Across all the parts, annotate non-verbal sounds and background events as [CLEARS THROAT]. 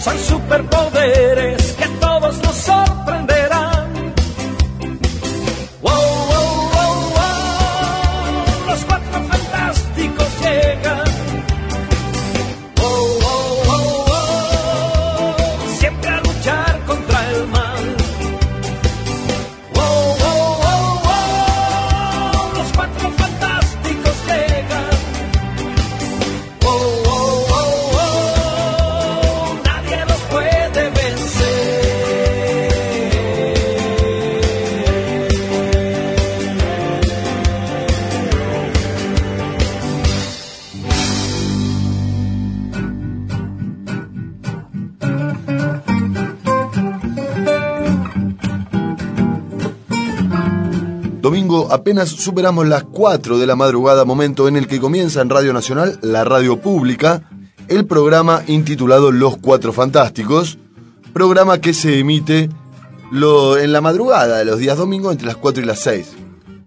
Son superpoderes que todos nos sorprenderán. Apenas superamos las 4 de la madrugada, momento en el que comienza en Radio Nacional, la radio pública, el programa intitulado Los Cuatro Fantásticos, programa que se emite en la madrugada de los días domingos entre las 4 y las 6.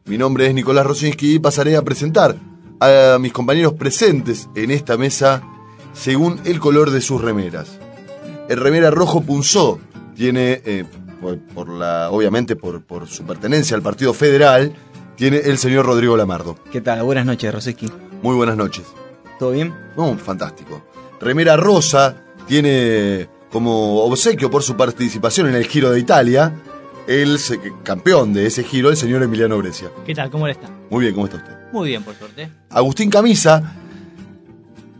Mi nombre es Nicolás Rosinski y pasaré a presentar a mis compañeros presentes en esta mesa según el color de sus remeras. El remera rojo punzó tiene, eh, obviamente por su pertenencia al Partido Federal, tiene el señor Rodrigo Lamardo. ¿Qué tal? Buenas noches, Roseski. Muy buenas noches. ¿Todo bien? No, fantástico. Remera rosa tiene como obsequio por su participación en el Giro de Italia el campeón de ese giro, el señor Emiliano Brescia. ¿Qué tal? ¿Cómo le está? Muy bien, ¿cómo está usted? Muy bien, por suerte. Agustín Camisa,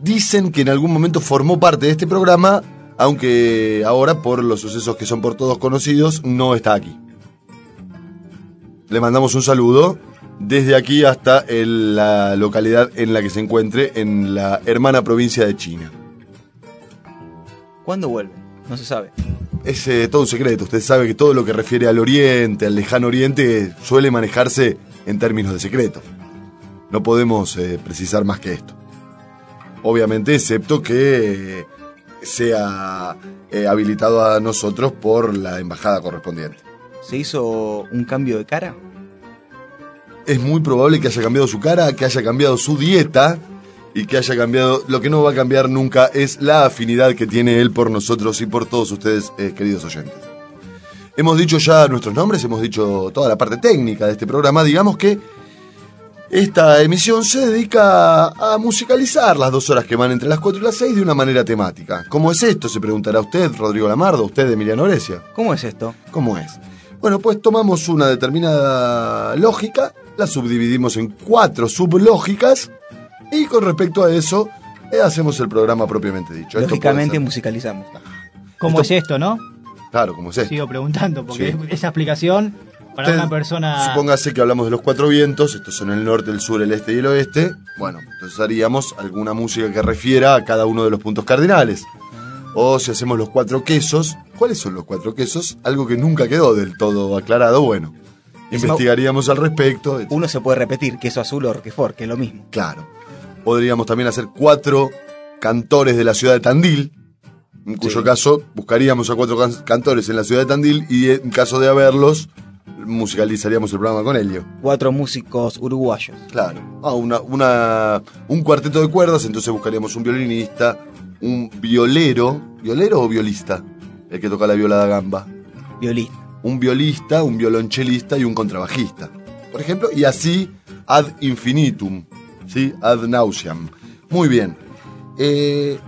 dicen que en algún momento formó parte de este programa, aunque ahora, por los sucesos que son por todos conocidos, no está aquí. Le mandamos un saludo desde aquí hasta el- la localidad en la que se encuentre, en la hermana provincia de China. ¿Cuándo vuelve? No se sabe. Es eh, todo un secreto. Usted sabe que todo lo que refiere al Oriente, al lejano Oriente, suele manejarse en términos de secreto. No podemos eh, precisar más que esto. Obviamente, excepto que eh, sea eh, habilitado a nosotros por la embajada correspondiente. ¿Se hizo un cambio de cara? Es muy probable que haya cambiado su cara, que haya cambiado su dieta y que haya cambiado... Lo que no va a cambiar nunca es la afinidad que tiene él por nosotros y por todos ustedes, eh, queridos oyentes. Hemos dicho ya nuestros nombres, hemos dicho toda la parte técnica de este programa. Digamos que esta emisión se dedica a musicalizar las dos horas que van entre las 4 y las 6 de una manera temática. ¿Cómo es esto? Se preguntará usted, Rodrigo Lamardo, usted, Emiliano Grecia. ¿Cómo es esto? ¿Cómo es? Bueno, pues tomamos una determinada lógica, la subdividimos en cuatro sublógicas y con respecto a eso eh, hacemos el programa propiamente dicho. Esto Lógicamente musicalizamos. ¿Cómo Esto- es esto, no? Claro, como es. Sigo preguntando, porque Sí. esa explicación para Usted una persona. Supóngase que hablamos de los cuatro vientos, estos son el norte, el sur, el este y el oeste. Bueno, entonces haríamos alguna música que refiera a cada uno de los puntos cardinales. O si hacemos los cuatro quesos, ¿cuáles son los cuatro quesos? Algo que nunca quedó del todo aclarado, bueno. Encima- Investigaríamos al respecto. etc. Uno se puede repetir, queso azul o roquefort, que es lo mismo. Claro. Podríamos también hacer cuatro cantores de la ciudad de Tandil, en cuyo Sí. caso buscaríamos a cuatro can- cantores en la ciudad de Tandil y en caso de haberlos, musicalizaríamos el programa con ello. Cuatro músicos uruguayos. Claro. Ah, una, una, un cuarteto de cuerdas, entonces buscaríamos un violinista, un violero, ¿violero o violista? El que toca la viola da gamba. Violín. Un violista, un violonchelista y un contrabajista. Por ejemplo, y así ad infinitum. ¿sí? Ad nauseam. Muy bien. Eh,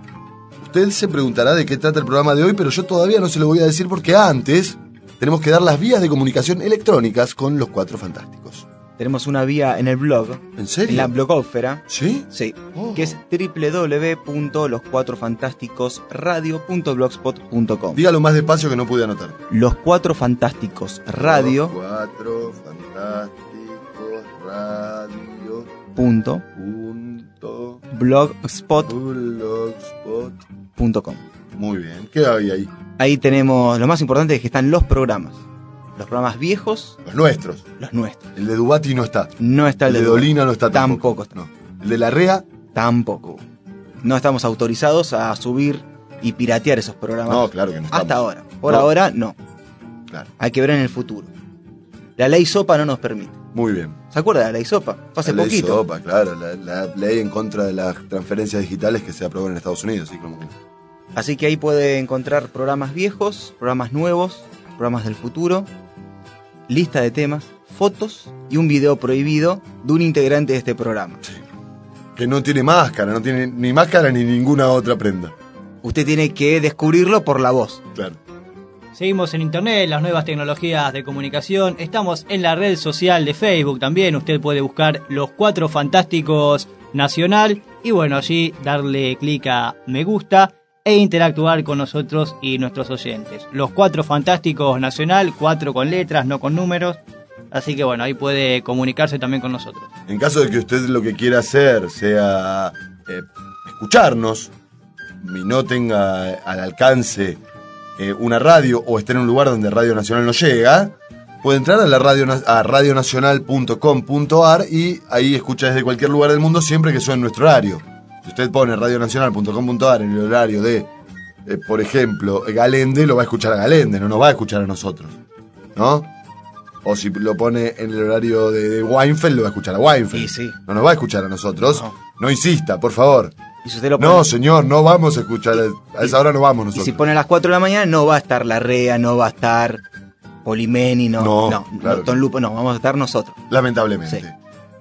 usted se preguntará de qué trata el programa de hoy, pero yo todavía no se lo voy a decir porque antes tenemos que dar las vías de comunicación electrónicas con los cuatro fantásticos. Tenemos una vía en el blog, ¿En serio? en la blogósfera, ¿Sí? sí, Oh. que es www.loscuatrofantásticosradio.blogspot.com. Dígalo más despacio que no pude anotar. Los Cuatro Fantásticos Radio Los cuatro fantásticos radio punto punto blogspot.com. blogspot. Muy bien. ¿Qué hay ahí? Ahí tenemos, lo más importante es que están los programas. Los programas viejos, Los nuestros. los nuestros. El de Dubati no está. No está El el de Dolina no está tampoco. Tampoco está. No. El de la REA, Tampoco. No estamos autorizados a subir y piratear esos programas. no, claro que no estamos. Hasta ahora. Por No. ahora, no. Claro. Hay que ver en el futuro. La ley SOPA no nos permite. Muy bien. ¿Se acuerda de la ley SOPA? Fue hace la ley poquito. SOPA, claro, la, la ley en contra de las transferencias digitales que se aprobó en Estados Unidos, como Así que ahí puede encontrar programas viejos, programas nuevos, programas del futuro, lista de temas, fotos y un video prohibido de un integrante de este programa. que no tiene máscara, no tiene ni máscara ni ninguna otra prenda. Usted tiene que descubrirlo por la voz. Claro. Seguimos en internet, las nuevas tecnologías de comunicación. Estamos en la red social de Facebook también. Usted puede buscar los cuatro fantásticos nacional y bueno, allí darle clic a me gusta e interactuar con nosotros y nuestros oyentes. Los cuatro fantásticos nacional, cuatro con letras, no con números. Así que bueno, ahí puede comunicarse también con nosotros. En caso de que usted lo que quiera hacer sea eh, escucharnos y no tenga al alcance eh, una radio o esté en un lugar donde Radio Nacional no llega, puede entrar a la radio a radionacional.com.ar y ahí escucha desde cualquier lugar del mundo siempre que suene nuestro horario. Si usted pone radionacional.com.ar en el horario de, eh, por ejemplo, Galende, lo va a escuchar a Galende, no nos va a escuchar a nosotros. ¿No? O si lo pone en el horario de, de Weinfeld, lo va a escuchar a Weinfeld. Y sí. No nos va a escuchar a nosotros. No. No, insista, por favor. Y si usted lo pone, No, señor, no vamos a escuchar. A esa hora no vamos y nosotros. si pone a las 4 de la mañana, no va a estar la REA, no va a estar Polimeni, no. No, no, claro no, Lupo, no, vamos a estar nosotros. Lamentablemente. Sí.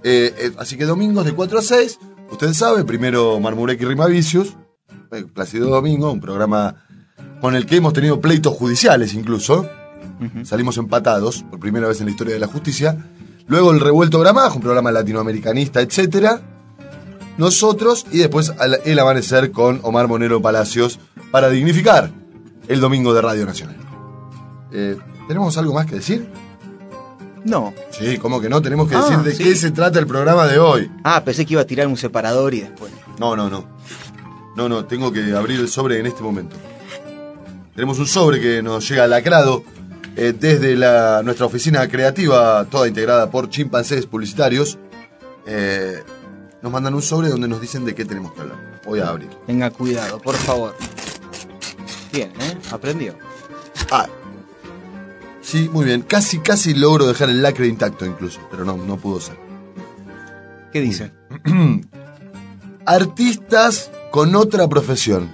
Eh, eh, así que domingos de 4 a 6, usted sabe, primero Marmurek y Rimavicius, eh, Plácido Domingo, un programa con el que hemos tenido pleitos judiciales incluso. Salimos empatados por primera vez en la historia de la justicia. Luego el Revuelto Gramajo, un programa latinoamericanista, etcétera. Nosotros y después el amanecer con Omar Monero Palacios para dignificar el domingo de Radio Nacional. Eh, ¿Tenemos algo más que decir? No. Sí, ¿cómo que no? Tenemos que Ah, decir de sí. qué se trata el programa de hoy. Ah, pensé que iba a tirar un separador y después. No, no, no. No, no, tengo que abrir el sobre en este momento. Tenemos un sobre que nos llega lacrado eh, desde la, nuestra oficina creativa, toda integrada por chimpancés publicitarios. Eh, nos mandan un sobre donde nos dicen de qué tenemos que hablar. Voy a abrir. Tenga cuidado, por favor. Bien, ¿eh? Aprendió. Ah, sí, muy bien. Casi, casi logro dejar el lacre intacto incluso, pero no, no pudo ser. ¿Qué dice? [CLEARS THROAT] Artistas con otra profesión.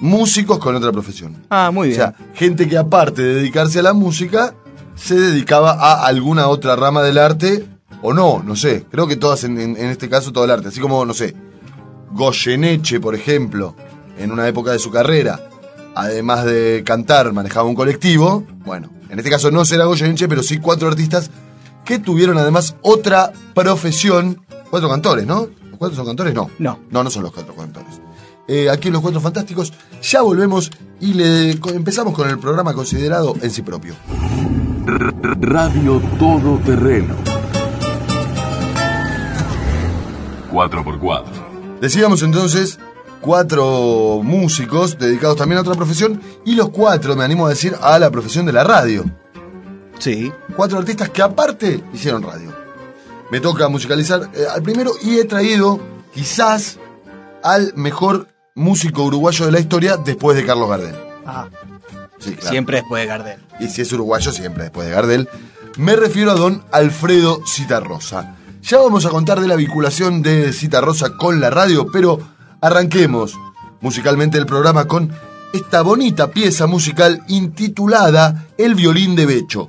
Músicos con otra profesión. Ah, muy O bien. sea, gente que aparte de dedicarse a la música, se dedicaba a alguna otra rama del arte, o no, no sé. Creo que todas, en, en- en este caso, todo el arte. Así como, no sé, Goyeneche, por ejemplo, en una época de su carrera, además de cantar, manejaba un colectivo. Bueno, en este caso no será Goyeneche, pero sí cuatro artistas que tuvieron además otra profesión. Cuatro cantores, ¿no? ¿Los cuatro son cantores? No. No. No, no son los cuatro cantores. Eh, aquí en Los Cuatro Fantásticos ya volvemos y le empezamos con el programa considerado en sí propio. Radio Todoterreno. 4x4. Decíamos entonces cuatro músicos dedicados también a otra profesión y los cuatro, me animo a decir, a la profesión de la radio. Sí. Cuatro artistas que aparte hicieron radio. Me toca musicalizar eh, al primero y he traído quizás al mejor músico uruguayo de la historia después de Carlos Gardel. Ah, Sí, claro. Siempre después de Gardel. y si es uruguayo siempre después de Gardel, me refiero a don Alfredo Citarrosa. Ya vamos a contar de la vinculación de Citarrosa con la radio, pero arranquemos musicalmente el programa con esta bonita pieza musical intitulada El violín de Becho.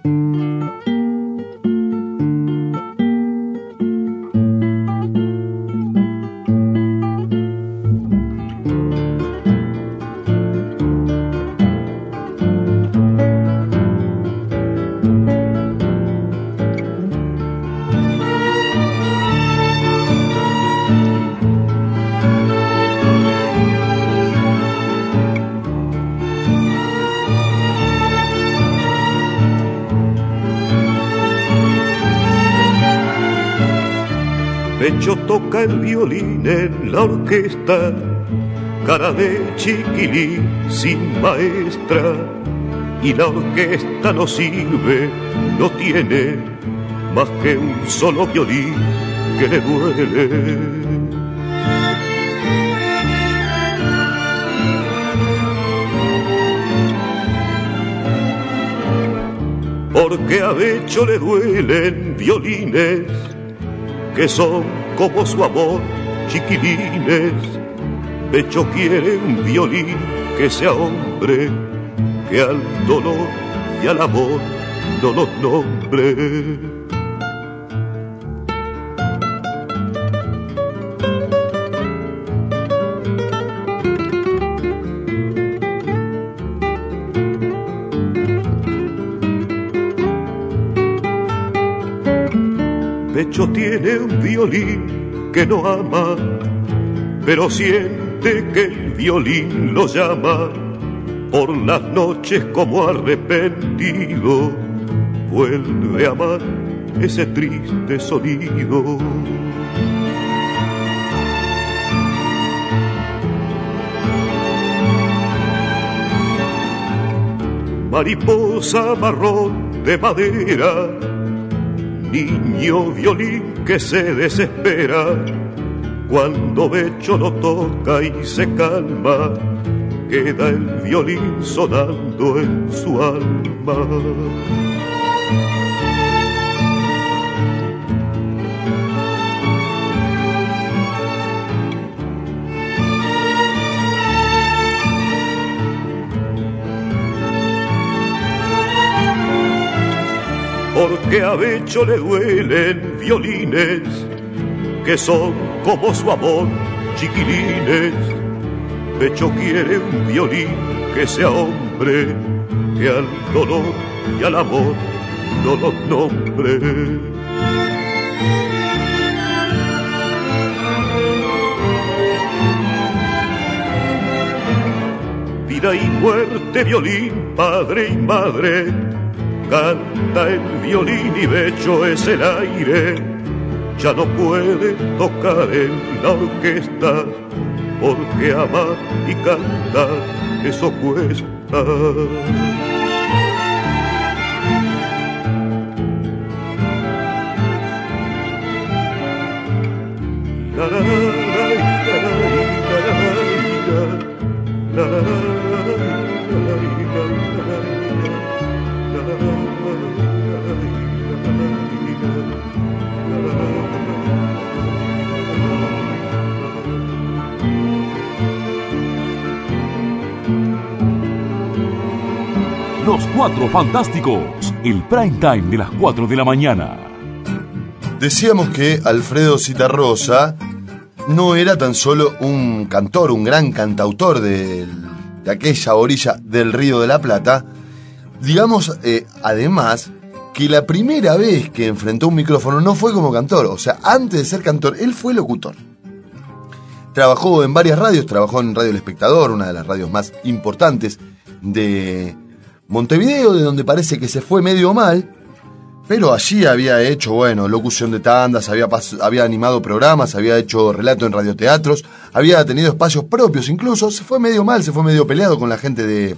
El violín en la orquesta, cara de chiquilín sin maestra, y la orquesta no sirve, no tiene más que un solo violín que le duele. porque a Becho le duelen violines que son como su amor, chiquilines. Becho quiere un violín que sea hombre, que al dolor y al amor no los nombre. Pecho tiene un violín que no ama, pero siente que el violín lo llama por las noches como arrepentido. Vuelve a amar ese triste sonido. Mariposa marrón de madera niño violín que se desespera cuando Becho lo toca y se calma, queda el violín sonando en su alma. Porque a Becho le duelen violines que son como su amor, chiquilines. Becho quiere un violín que sea hombre, que al dolor y al amor no los nombre. Vida y muerte, violín, padre y madre, el violín y becho es el aire. Ya no puede tocar en la orquesta, porque amar y cantar eso cuesta. Los Cuatro Fantásticos, el prime time de las 4 de la mañana. Decíamos que Alfredo Citarrosa no era tan solo un cantor, un gran cantautor de, aquella orilla del Río de la Plata. Digamos, eh, además, que la primera vez que enfrentó un micrófono no fue como cantor. O sea, antes de ser cantor, él fue locutor. Trabajó en varias radios, trabajó en Radio El Espectador, una de las radios más importantes de Montevideo, de donde parece que se fue medio mal, pero allí había hecho, bueno, locución de tandas, había, había animado programas, había hecho relato en radioteatros, había tenido espacios propios incluso, se fue medio mal, se fue medio peleado con la gente de,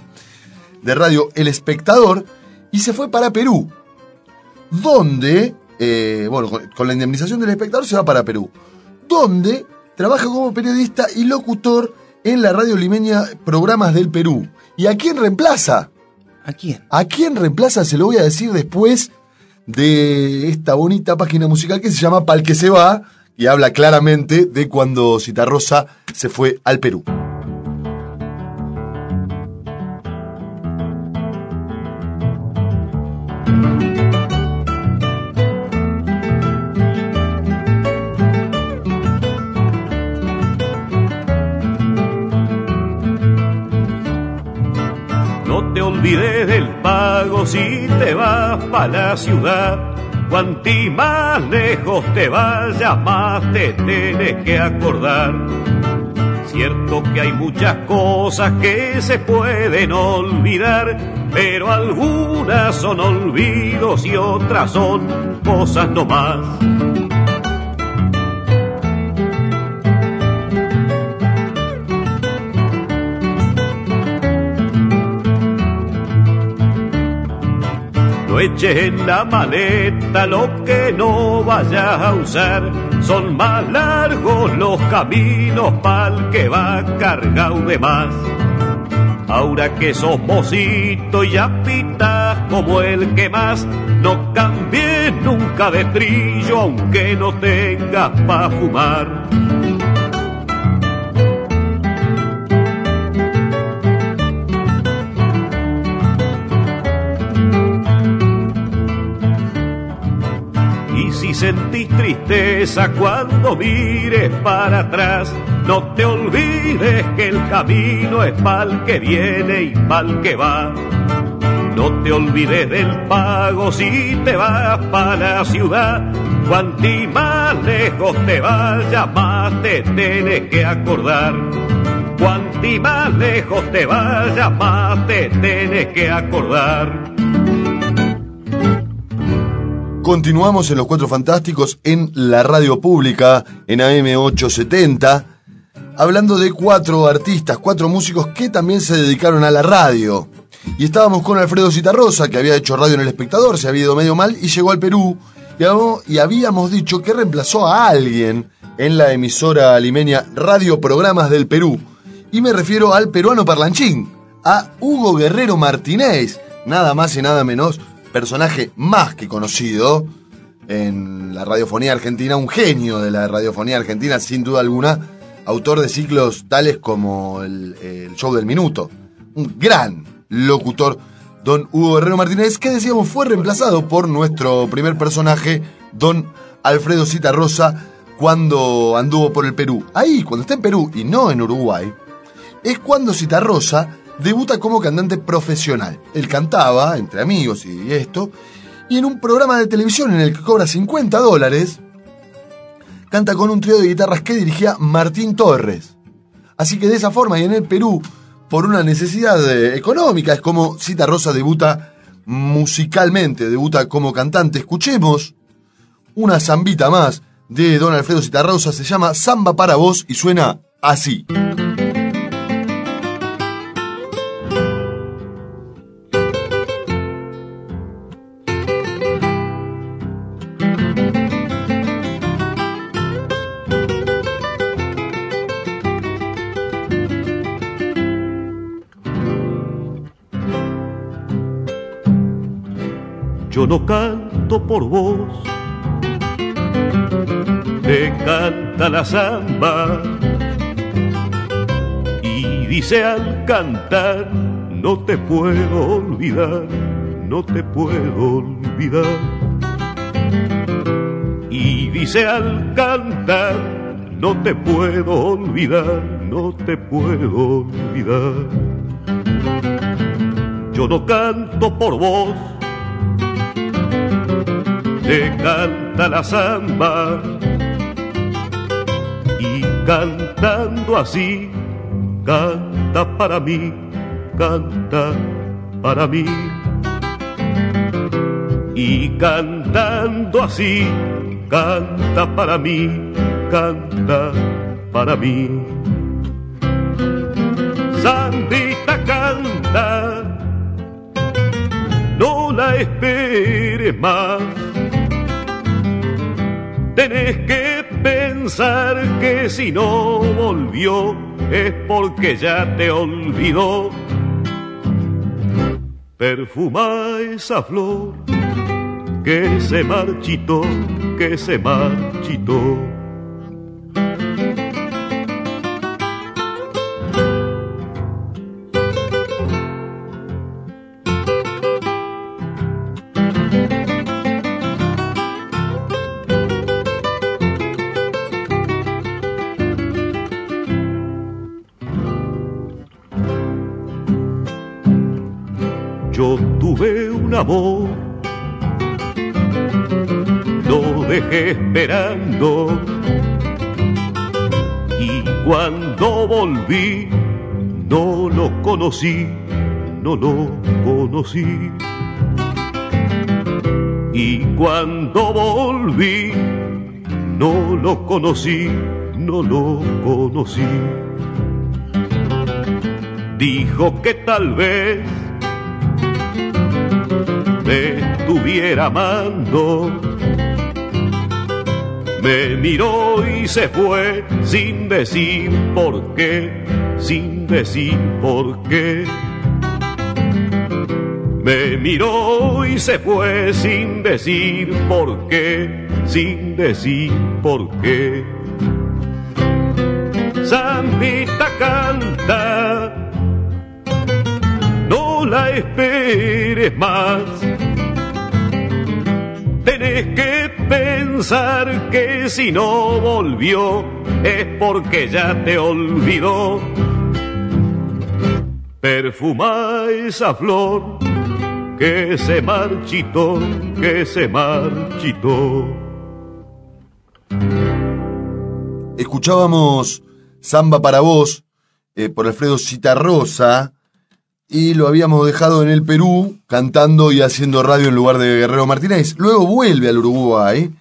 de Radio El Espectador y se fue para Perú, donde, eh, bueno, con, con la indemnización del espectador se va para Perú, donde trabaja como periodista y locutor en la radio limeña Programas del Perú. ¿Y a quién reemplaza? ¿A quién? ¿A quién reemplaza? Se lo voy a decir después de esta bonita página musical que se llama Pal que se va y habla claramente de cuando Citarrosa se fue al Perú. Ciudad. Más lejos te vayas, más te tienes que acordar. Cierto que hay muchas cosas que se pueden olvidar, pero algunas son olvidos y otras son cosas no más. Eches en la maleta lo que no vayas a usar. Son más largos los caminos pa'l que va cargado de más. Ahora que sos mocito y ya pitas como el que más, no cambies nunca de trillo aunque no tengas pa' fumar. Sentís tristeza cuando mires para atrás, no te olvides que el camino es pa'l que viene y pa'l que va. No te olvides del pago si te vas para la ciudad. Cuanti más lejos te vayas, más te tienes que acordar. Cuanti más lejos te vayas, más te tienes que acordar. Continuamos en Los Cuatro Fantásticos en la radio pública, en AM870, hablando de cuatro artistas, cuatro músicos que también se dedicaron a la radio. Y estábamos con Alfredo Citarrosa, que había hecho radio en El Espectador, se había ido medio mal y llegó al Perú. Y habíamos, dicho que reemplazó a alguien en la emisora limeña Radio Programas del Perú. Y me refiero al peruano parlanchín, a Hugo Guerrero Martínez, nada más y nada menos, personaje más que conocido en la radiofonía argentina, un genio de la radiofonía argentina, sin duda alguna, autor de ciclos tales como el, Show del Minuto, un gran locutor, don Hugo Guerrero Martínez, que decíamos fue reemplazado por nuestro primer personaje, don Alfredo Citarrosa, cuando anduvo por el Perú. Ahí, cuando está en Perú y no en Uruguay, es cuando Citarrosa debuta como cantante profesional. Él cantaba, entre amigos y esto, y en un programa de televisión en el que cobra 50 dólares, canta con un trío de guitarras que dirigía Martín Torres. Así que de esa forma y en el Perú, por una necesidad eh, económica, es como Cita Rosa debuta musicalmente, debuta como cantante. Escuchemos una zambita más de Don Alfredo Citarrosa, se llama Samba para vos y suena así. No canto por vos, te canta la samba. Y dice al cantar, no te puedo olvidar, no te puedo olvidar. Y dice al cantar, no te puedo olvidar, no te puedo olvidar. Yo no canto por vos, te canta la samba y cantando así, canta para mí, canta para mí. Y cantando así, canta para mí, canta para mí. Sandita canta, no la esperes más tenés que pensar que si no volvió es porque ya te olvidó. Perfuma esa flor que se marchitó, que se marchitó. Esperando y cuando volví no lo conocí, no lo conocí. Y cuando volví no lo conocí, no lo conocí. Dijo que tal vez me estuviera amando. Me miró y se fue sin decir por qué, sin decir por qué. Me miró y se fue sin decir por qué, sin decir por qué. Zambita canta, no la esperes más. Tenés que pensar que si no volvió es porque ya te olvidó. Perfuma esa flor que se marchitó, que se marchitó. Escuchábamos Samba para vos eh, por Alfredo Citarrosa y lo habíamos dejado en el Perú cantando y haciendo radio en lugar de Guerrero Martínez. Luego vuelve al Uruguay,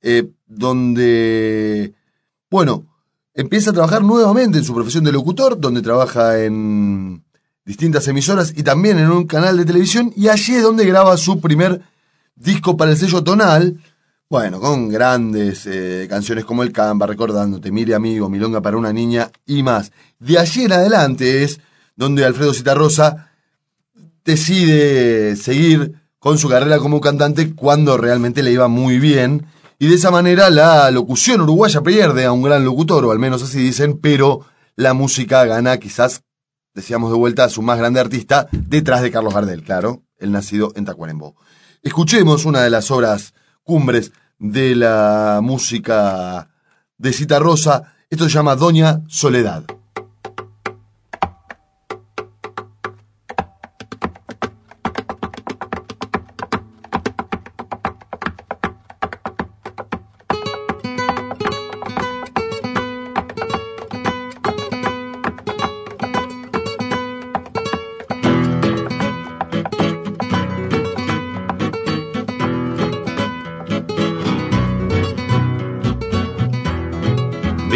eh, donde, bueno, empieza a trabajar nuevamente en su profesión de locutor, donde trabaja en distintas emisoras y también en un canal de televisión, y allí es donde graba su primer disco para el sello tonal, bueno, con grandes eh, canciones como El Camba, Recordándote, Mire Amigo, Milonga para una niña y más. De allí en adelante es donde Alfredo Citarrosa decide seguir con su carrera como cantante cuando realmente le iba muy bien. Y de esa manera la locución uruguaya pierde a un gran locutor, o al menos así dicen, pero la música gana quizás, decíamos de vuelta, a su más grande artista, detrás de Carlos Gardel, claro, el nacido en Tacuarembó. Escuchemos una de las obras cumbres de la música de Cita Rosa. Esto se llama Doña Soledad.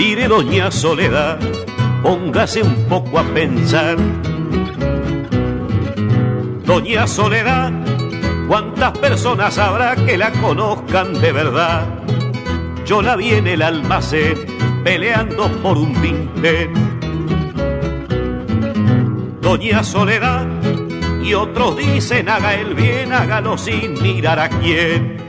Mire, doña Soledad, póngase un poco a pensar. Doña Soledad, ¿cuántas personas habrá que la conozcan de verdad? Yo la vi en el almacén peleando por un vintén. Doña Soledad, y otros dicen haga el bien, hágalo sin mirar a quién.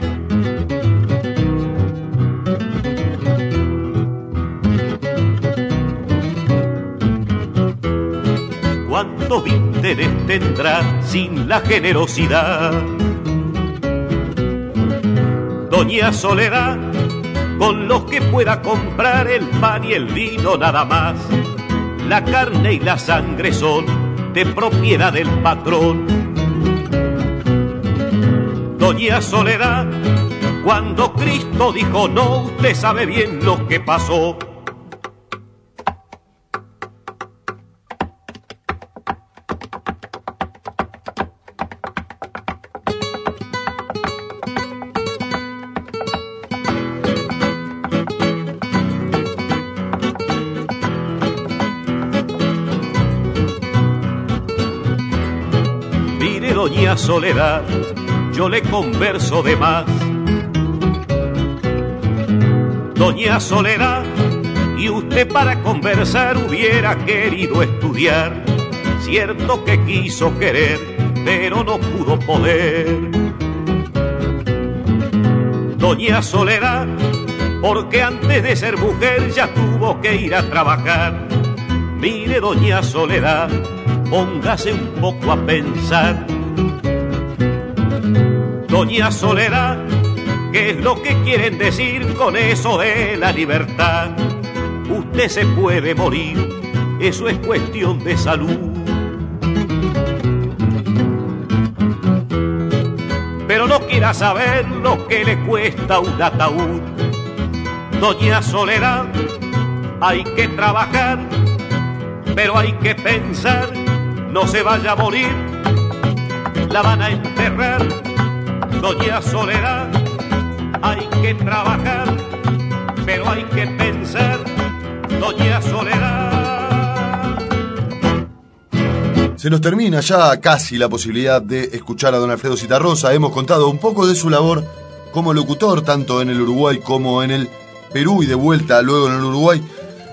¿Cuántos vínteres tendrá sin la generosidad? Doña Soledad, con los que pueda comprar el pan y el vino nada más. La carne y la sangre son de propiedad del patrón. Doña Soledad, cuando Cristo dijo no, usted sabe bien lo que pasó. Soledad, yo le converso de más. Doña Soledad, y usted para conversar hubiera querido estudiar. Cierto que quiso querer, pero no pudo poder. Doña Soledad, porque antes de ser mujer ya tuvo que ir a trabajar. Mire, doña Soledad, póngase un poco a pensar. Doña Soledad, ¿qué es lo que quieren decir con eso de la libertad? Usted se puede morir, eso es cuestión de salud. Pero no quiera saber lo que le cuesta un ataúd. Doña Soledad, hay que trabajar, pero hay que pensar, no se vaya a morir, la van a enterrar. Doña Soledad, hay que trabajar, pero hay que pensar, Doña Soledad. Se nos termina ya casi la posibilidad de escuchar a don Alfredo Citarrosa. Hemos contado un poco de su labor como locutor, tanto en el Uruguay como en el Perú y de vuelta luego en el Uruguay.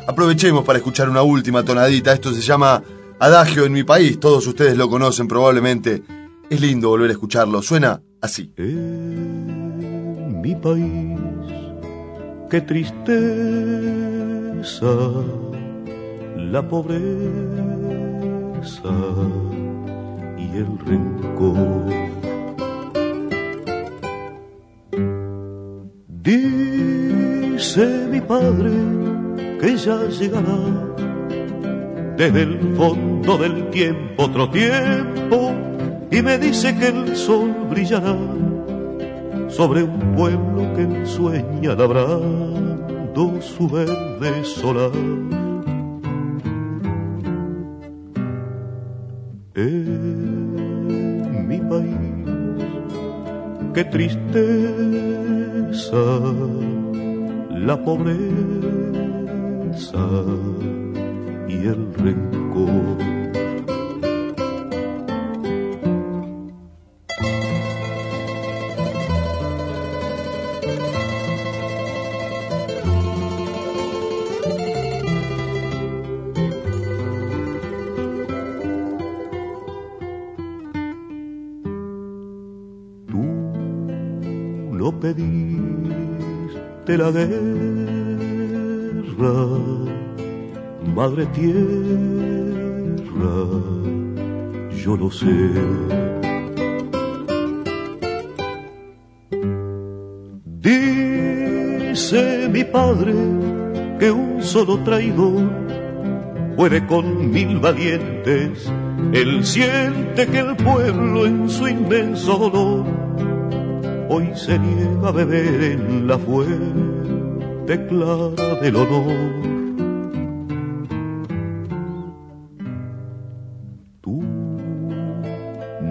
Aprovechemos para escuchar una última tonadita. Esto se llama Adagio en mi país. Todos ustedes lo conocen probablemente. Es lindo volver a escucharlo. Suena así. En mi país, qué tristeza la pobreza y el rencor. Dice mi padre que ya llegará desde el fondo del tiempo otro tiempo y me dice que el sol brillará sobre un pueblo que ensueña labrando su verde solar. En mi país, qué tristeza la pobreza y el rencor. Guerra, madre tierra, yo lo sé. Dice mi padre que un solo traidor puede con mil valientes. Él siente que el pueblo en su inmenso dolor hoy se niega a beber en la fuente clara del honor. Tú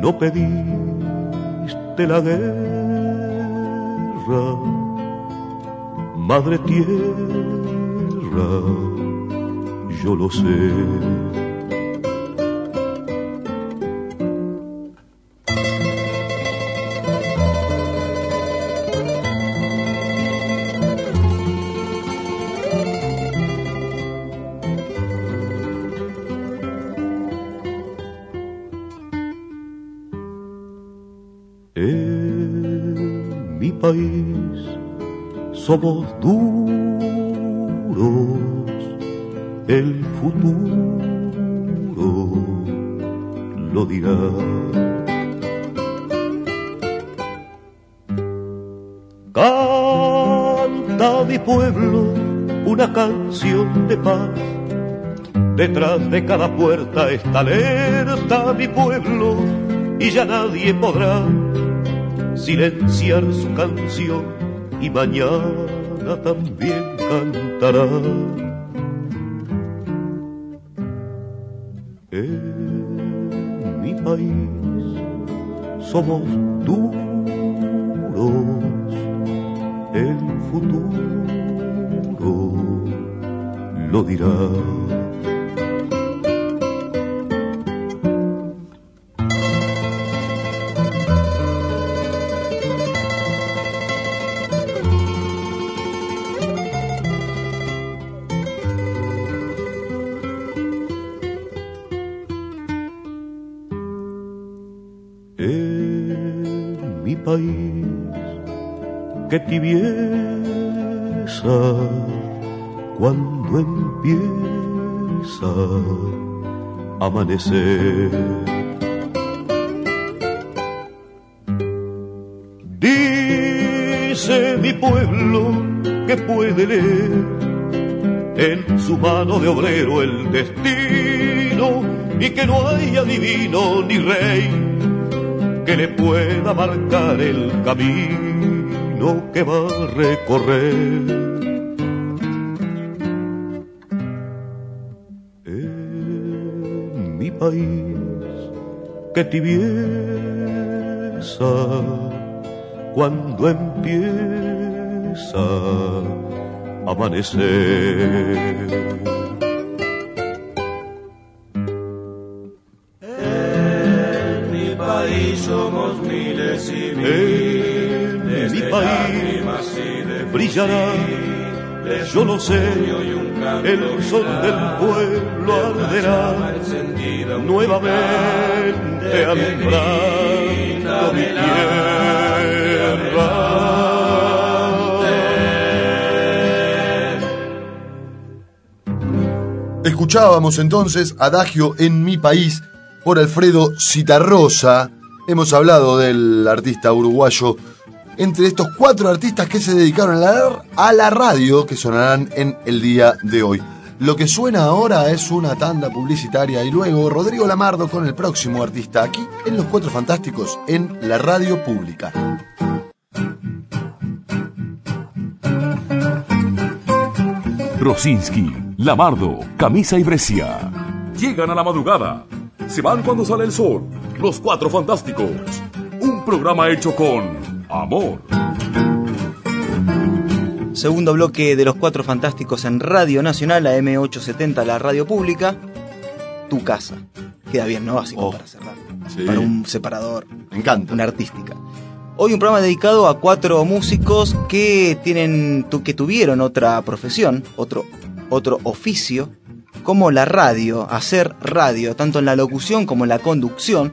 no pediste la guerra, madre tierra, yo lo sé. De cada puerta está alerta mi pueblo y ya nadie podrá silenciar su canción y mañana también cantará. En mi país somos país, que tibieza cuando empieza a amanecer. Dice mi pueblo que puede leer en su mano de obrero el destino y que no hay adivino ni rey que le pueda marcar el camino que va a recorrer. En mi país, que tibieza cuando empieza a amanecer. Brillará, yo lo sé, el sol del pueblo arderá, nuevamente alumbrando mi tierra. Escuchábamos entonces Adagio en mi país por Alfredo Citarrosa. Hemos hablado del artista uruguayo entre estos cuatro artistas que se dedicaron a la, a la radio que sonarán en el día de hoy. Lo que suena ahora es una tanda publicitaria y luego Rodrigo Lamardo con el próximo artista aquí en Los Cuatro Fantásticos en la radio pública. Rosinski, Lamardo, Camisa y Brescia. Llegan a la madrugada. Se van cuando sale el sol. Los Cuatro Fantásticos. Un programa hecho con amor. Segundo bloque de los Cuatro Fantásticos en Radio Nacional, la M870, la radio pública. Tu casa. Queda bien, ¿no? Así Oh, para cerrar. sí. Para un separador. Me encanta. Una artística. Hoy un programa dedicado a cuatro músicos que tienen que tuvieron otra profesión, otro, otro oficio, como la radio, hacer radio, tanto en la locución como en la conducción.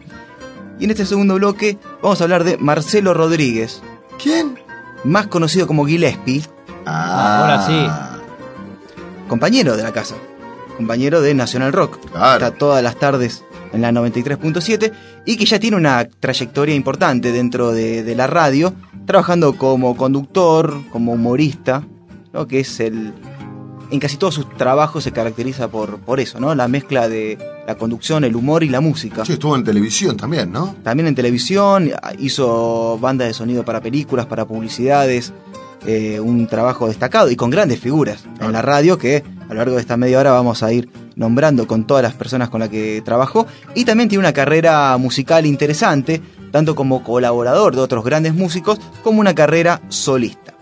Y en este segundo bloque vamos a hablar de Marcelo Rodríguez, ¿Quién? más conocido como Gillespie, Ahora sí. compañero de la casa, compañero de National Rock. Claro. Está todas las tardes en la 93.7 y que ya tiene una trayectoria importante dentro de, de la radio, trabajando como conductor, como humorista, ¿no? que es el... En casi todos sus trabajos se caracteriza por, por eso, ¿no? La mezcla de la conducción, el humor y la música. Sí, estuvo en televisión también, ¿no? También en televisión, hizo banda de sonido para películas, para publicidades, eh, un trabajo destacado y con grandes figuras en la radio que a lo largo de esta media hora vamos a ir nombrando con todas las personas con las que trabajó. Y también tiene una carrera musical interesante, tanto como colaborador de otros grandes músicos, como una carrera solista.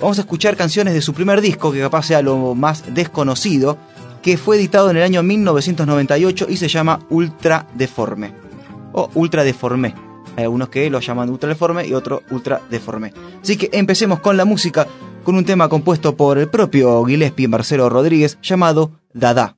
Vamos a escuchar canciones de su primer disco, que capaz sea lo más desconocido, que fue editado en el año 1998 y se llama Ultra Deforme o ultra deformé. Hay algunos que lo llaman ultra deforme y otro ultra deformé. Así que empecemos con la música, con un tema compuesto por el propio Gillespie Marcelo Rodríguez llamado Dada.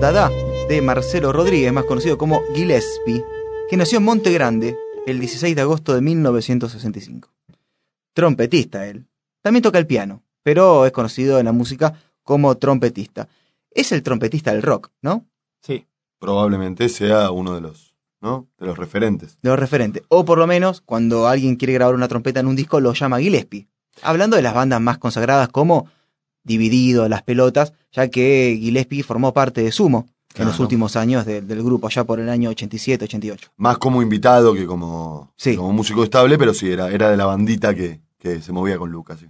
Dada de Marcelo Rodríguez, más conocido como Gillespie, que nació en Monte Grande el 16 de agosto de 1965. Trompetista él. También toca el piano, pero es conocido en la música como trompetista. Es el trompetista del rock, ¿no? Sí. Probablemente sea uno de los, ¿no? De los referentes. De los referentes. O por lo menos, cuando alguien quiere grabar una trompeta en un disco, lo llama Gillespie. Hablando de las bandas más consagradas como Dividido, Las Pelotas, ya que Gillespie formó parte de Sumo en los últimos años de- del grupo, allá por el año 87, 88. Más como invitado que como, Sí. como músico estable, pero sí, era, era de la bandita que, que se movía con Lucas. sí.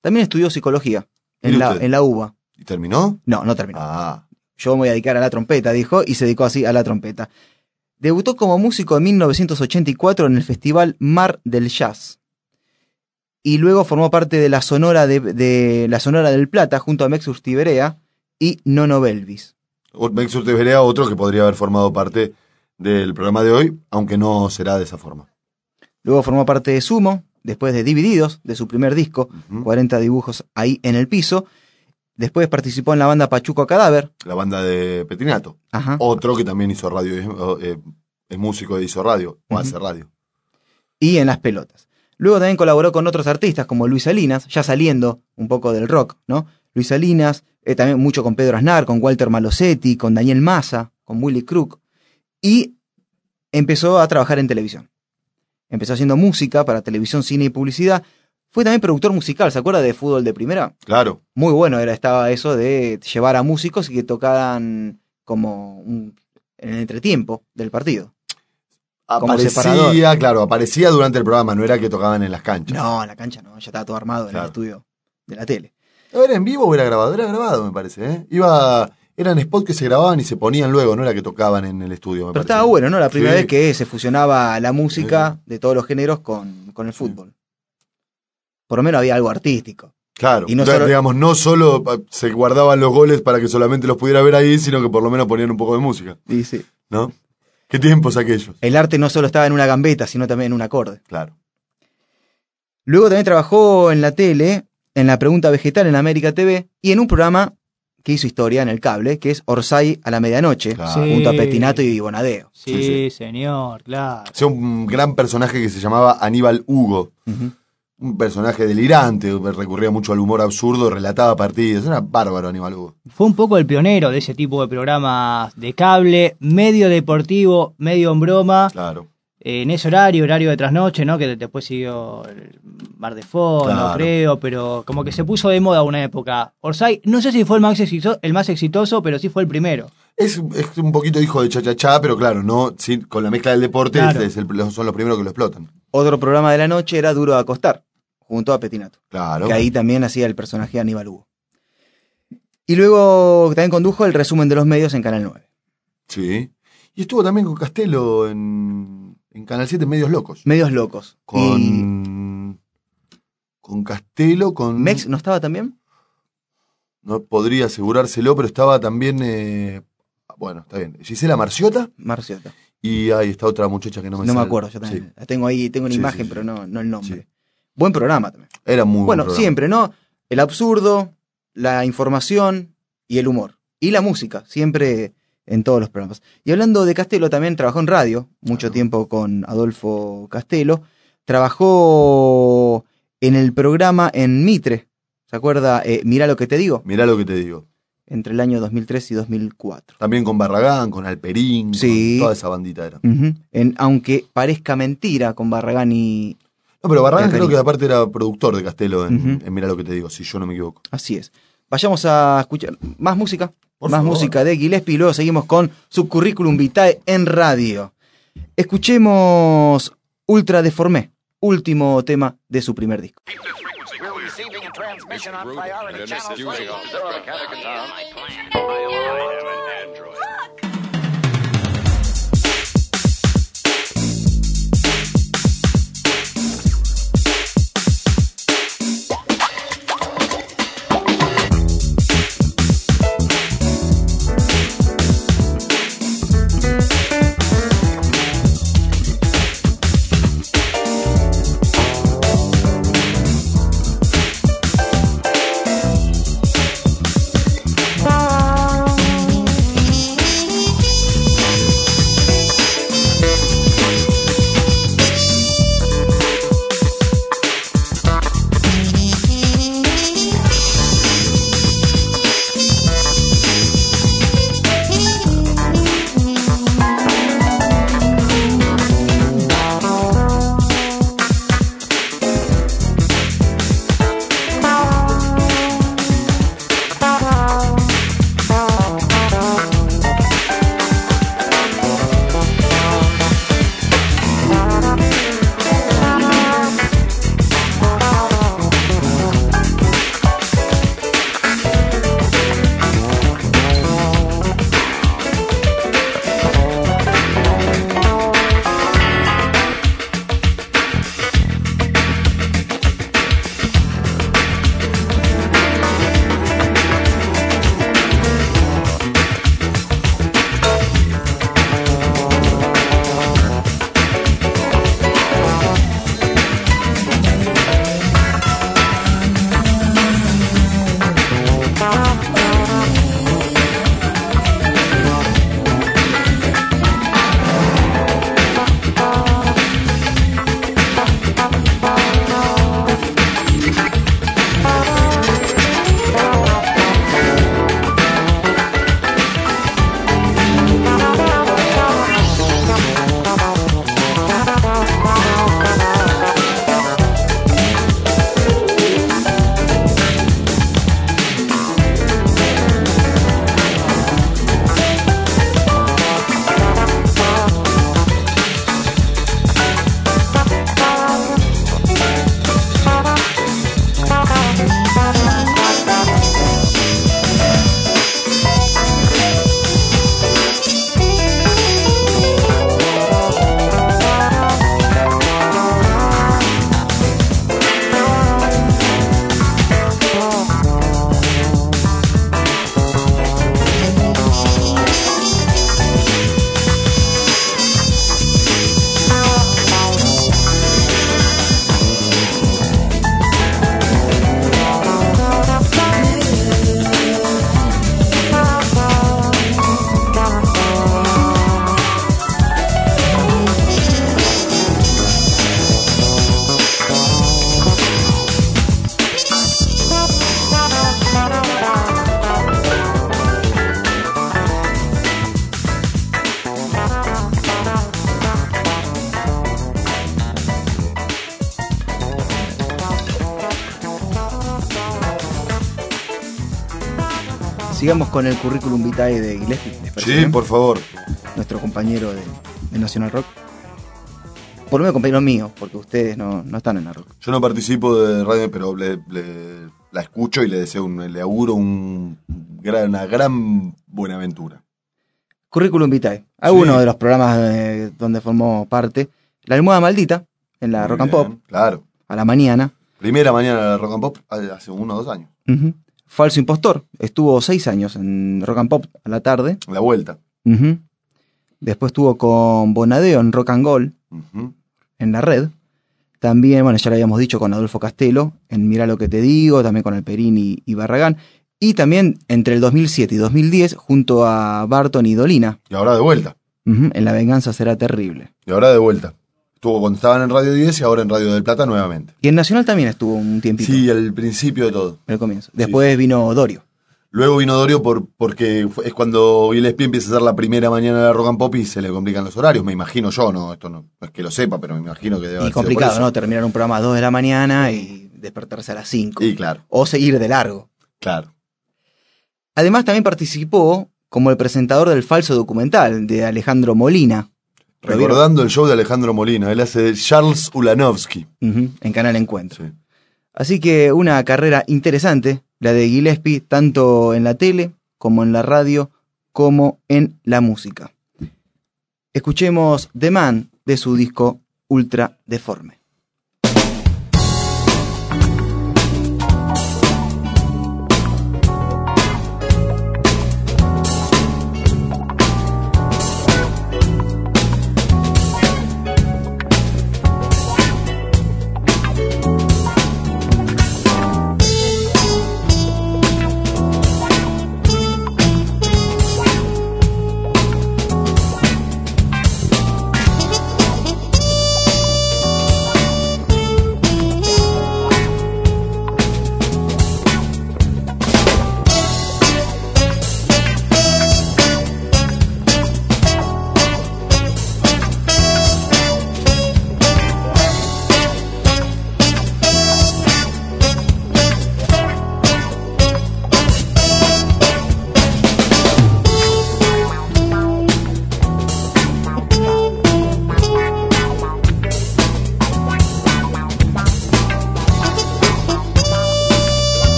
También estudió psicología en la, en la UBA. ¿Y terminó? No, no terminó. Ah, Yo me voy a dedicar a la trompeta, dijo, y se dedicó así a la trompeta. Debutó como músico en 1984 en el festival Mar del Jazz. Y luego formó parte de la Sonora, de, de la sonora del Plata junto a Mex Urtiberea y Nono Belvis. Mex Urteverea, otro que podría haber formado parte del programa de hoy, aunque no será de esa forma. Luego formó parte de Sumo, después de Divididos, de su primer disco, Ujú. 40 dibujos ahí en el piso. Después participó en la banda Pachuco Cadáver. La banda de Petinato. Ajá. Otro que también hizo radio, es, eh, es músico e hizo radio, o hace radio. y en Las Pelotas. Luego también colaboró con otros artistas como Luis Salinas, ya saliendo un poco del rock, ¿no? Luis Salinas, eh, también mucho con Pedro Aznar, con Walter Malosetti, con Daniel Massa, con Willy Crook, y empezó a trabajar en televisión. Empezó haciendo música para televisión, cine y publicidad. Fue también productor musical, ¿se acuerda de Fútbol de Primera? Claro, Muy bueno era, estaba eso de llevar a músicos y que tocaran como un- en el entretiempo del partido. Aparecía, claro, aparecía durante el programa, no era que tocaban en las canchas. No, en la cancha no, ya estaba todo armado en el estudio de la tele. ¿Era en vivo o era grabado? Era grabado, me parece, ¿eh? Iba, eran spots que se grababan y se ponían luego, no era que tocaban en el estudio, me Pero parece. estaba bueno, ¿no? La primera Sí. vez que se fusionaba la música de todos los géneros con, con el fútbol. Por lo menos había algo artístico. Claro, Y no solo- digamos, no solo se guardaban los goles para que solamente los pudiera ver ahí, sino que por lo menos ponían un poco de música, Y sí. ¿no? ¿Qué tiempos aquellos? El arte no solo estaba en una gambeta, sino también en un acorde. Claro. Luego también trabajó en la tele, en la pregunta vegetal en América TV y en un programa que hizo historia en el cable, que es Orsay a la medianoche, Claro. Sí. junto a Petinato y Bonadeo. Sí, Sí, sí. señor, claro. O sea, un gran personaje que se llamaba Aníbal Hugo. Un personaje delirante, recurría mucho al humor absurdo, relataba partidos. Era bárbaro Aníbal Hugo. Fue un poco el pionero de ese tipo de programas de cable, medio deportivo, medio en broma, Claro. en ese horario, horario de trasnoche, ¿no? Que después siguió el Mar de Fondo, Claro. creo, pero como que se puso de moda una época. Orsay, no sé si fue el más, exitoso, el más exitoso, pero sí fue el primero. Es, es un poquito hijo de cha-cha-cha, pero claro, no sí, con la mezcla del deporte Claro. es el- son los primeros que lo explotan. Otro programa de la noche era Duro de Acostar, junto a Petinato. Claro. que ahí también hacía el personaje de Aníbal Hugo. Y luego también condujo el resumen de los medios en Canal 9. Sí. Y estuvo también con Castelo en, en Canal 7 Medios Locos. Medios locos. Y Con. Con Castelo, con. Mex no estaba también. No podría asegurárselo, pero estaba también. eh, bueno, está bien. Gisela Marciota Marciota. y ahí está otra muchacha que no me No me acuerdo, yo también. Sí, La tengo ahí, tengo una Sí, imagen, sí, pero no, no el nombre. Buen programa también. Era muy buen Bueno, siempre, ¿no? El absurdo, la información y el humor. Y la música, siempre en todos los programas. Y hablando de Castelo, también trabajó en radio, mucho Claro. tiempo con Adolfo Castelo. Trabajó en el programa en Mitre. ¿Se acuerda? Eh, Mira lo que te digo. Mirá lo que te digo. Entre el año 2003 y 2004. También con Barragán, con Alperín, Sí. con toda esa bandita era. En, aunque parezca mentira con Barragán y... No, pero Barragán creo que aparte era productor de Castelo en, en Mirá lo que te digo, si yo no me equivoco. Así es. Vayamos a escuchar más música. Por más favor. música de Gillespie y luego seguimos con su currículum vitae en radio. Escuchemos Ultra Deformé, último tema de su primer disco. Sigamos con el currículum vitae de Gillespie. ¿les parece Sí, por favor. Nuestro compañero de, de National Rock. Por lo menos compañero mío, porque ustedes no, no están en la rock. Yo no participo de radio, pero le, le- la escucho y le deseo un, le auguro un una gran buena aventura. Currículum vitae. Algunos Sí. de los programas eh, donde formó parte. La almohada maldita, en la Muy Rock and Pop, Claro. a la mañana. Primera mañana de la Rock and Pop hace uno o dos años. Ujú. Falso impostor. Estuvo seis años en Rock and Pop a la tarde. La vuelta. Después estuvo con Bonadeo en Rock and Gold, en la red. También, bueno, ya lo habíamos dicho con Adolfo Castelo, en Mira lo que te digo, también con Alperini y Barragán. Y también entre el 2007 y 2010, junto a Barton y Dolina, Y ahora de vuelta. en La venganza será terrible. Y ahora de vuelta. Estuvo cuando estaban en Radio 10 y ahora en Radio del Plata nuevamente. Y en Nacional también estuvo un tiempito, Sí, al principio de todo. al comienzo. Después vino Dorio. Luego vino Dorio por, porque es cuando Gillespie empieza a hacer la primera mañana de la Rock and Pop y se le complican los horarios, me imagino yo, no, esto no, no es que lo sepa, pero me imagino que debe Y haber sido por complicado, eso. ¿no? Terminar un programa a 2 de la mañana y despertarse a las 5. Y claro, O seguir de largo. claro. Además también participó como el presentador del falso documental de Alejandro Molina. Recordando el show de Alejandro Molina, él hace de Charles Ulanovsky. En Canal Encuentro. Sí. Así que una carrera interesante, la de Gillespie, tanto en la tele como en la radio, como en la música. Escuchemos The Man de su disco Ultra Deforme.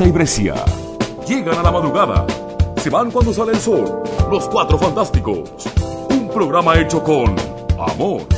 Y Brescia. Llegan a la madrugada. Se van cuando sale el sol. Los Cuatro Fantásticos. Un programa hecho con amor.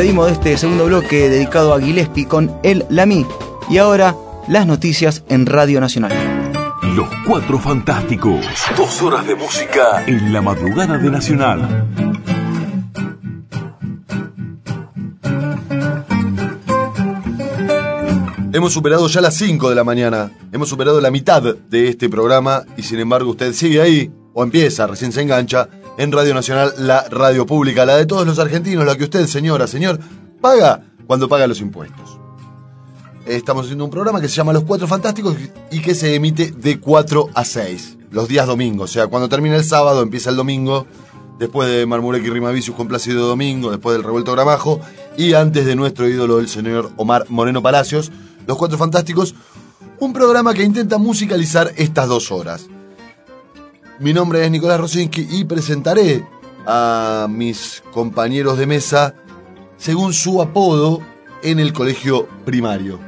Despedimos de este segundo bloque dedicado a Gillespie con El Lami. Y ahora, las noticias en Radio Nacional. Los Cuatro Fantásticos. Dos horas de música en la madrugada de Nacional. Hemos superado ya las 5 de la mañana. Hemos superado la mitad de este programa y sin embargo usted sigue ahí o empieza, recién se engancha en Radio Nacional, la radio pública, la de todos los argentinos, la que usted, señora, señor, paga cuando paga los impuestos. Estamos haciendo un programa que se llama Los Cuatro Fantásticos y que se emite de 4 a 6, los días domingos. O sea, cuando termina el sábado, empieza el domingo, después de Marmurek y Rimavicius con Plácido Domingo, después del Revuelto Gramajo y antes de nuestro ídolo, el señor Omar Moreno Palacios, Los Cuatro Fantásticos, un programa que intenta musicalizar estas dos horas. Mi nombre es Nicolás Rosinski y presentaré a mis compañeros de mesa según su apodo en el colegio primario.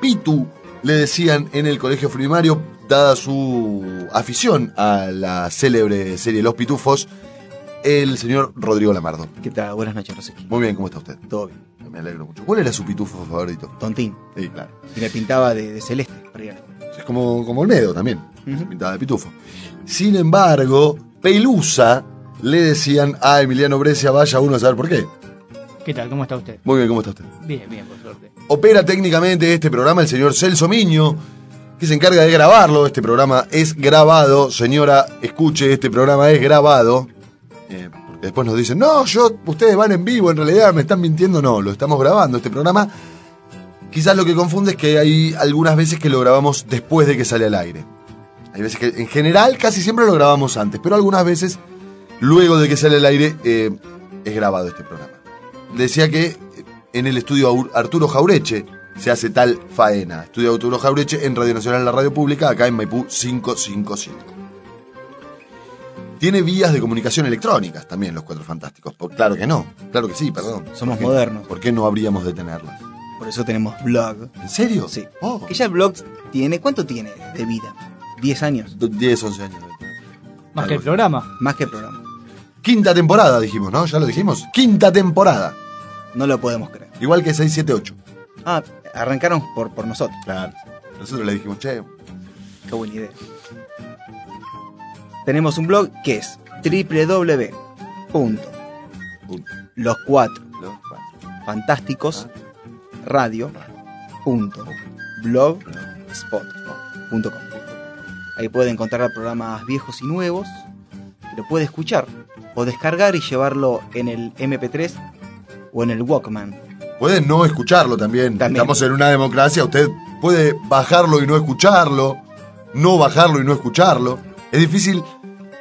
Pitu le decían en el colegio primario, dada su afición a la célebre serie Los Pitufos, el señor Rodrigo Lamardo. ¿Qué tal? Buenas noches, Roseki. Muy bien, ¿cómo está usted? Todo bien. Me alegro mucho. ¿Cuál era su pitufo favorito? Tontín. Sí, claro. Y me pintaba de, de celeste. para Es como, como Olmedo también, Ujú. se pintaba de pitufo. Sin embargo, Pelusa le decían a Emiliano Brescia, vaya uno a saber por qué. ¿Qué tal? ¿Cómo está usted? Muy bien, ¿cómo está usted? Bien, bien, por suerte. Opera técnicamente este programa el señor Celso Miño, que se encarga de grabarlo. Este programa es grabado. Señora, escuche, este programa es grabado. Eh, después nos dicen, no, yo, ustedes van en vivo, en realidad me están mintiendo. No, lo estamos grabando. Este programa, quizás lo que confunde es que hay algunas veces que lo grabamos después de que sale al aire. Hay veces que, en general, casi siempre lo grabamos antes, pero algunas veces, luego de que sale al aire, eh, es grabado este programa. Decía que en el estudio Arturo Jaureche se hace tal faena. Estudio Arturo Jaureche en Radio Nacional, la radio pública, acá en Maipú 555. Tiene vías de comunicación electrónicas también los Cuatro Fantásticos. Claro que no, claro que sí, perdón. Somos ¿Por qué- modernos. ¿Por qué no habríamos de tenerlas? Por eso tenemos blog. ¿En serio? Sí. Oh, Que ya el blog tiene, ¿cuánto tiene de vida? ¿10 años? 10, 11 años. Más Algo que el así. programa. Más que el programa. Quinta temporada, dijimos, ¿no? Ya lo dijimos. Quinta temporada. No lo podemos creer. Igual que 6, 7, 8. Ah, arrancaron por, por nosotros. Claro. Nosotros le dijimos, che, Qué buena idea. Tenemos un blog que es www. Los cuatro no, bueno, fantásticos radio punto blogspot.com. Ahí puede encontrar programas viejos y nuevos, lo puede escuchar o descargar y llevarlo en el MP3 o en el Walkman. Puede no escucharlo también. También. Estamos en una democracia. Usted puede bajarlo y no escucharlo. No bajarlo y no escucharlo. Es difícil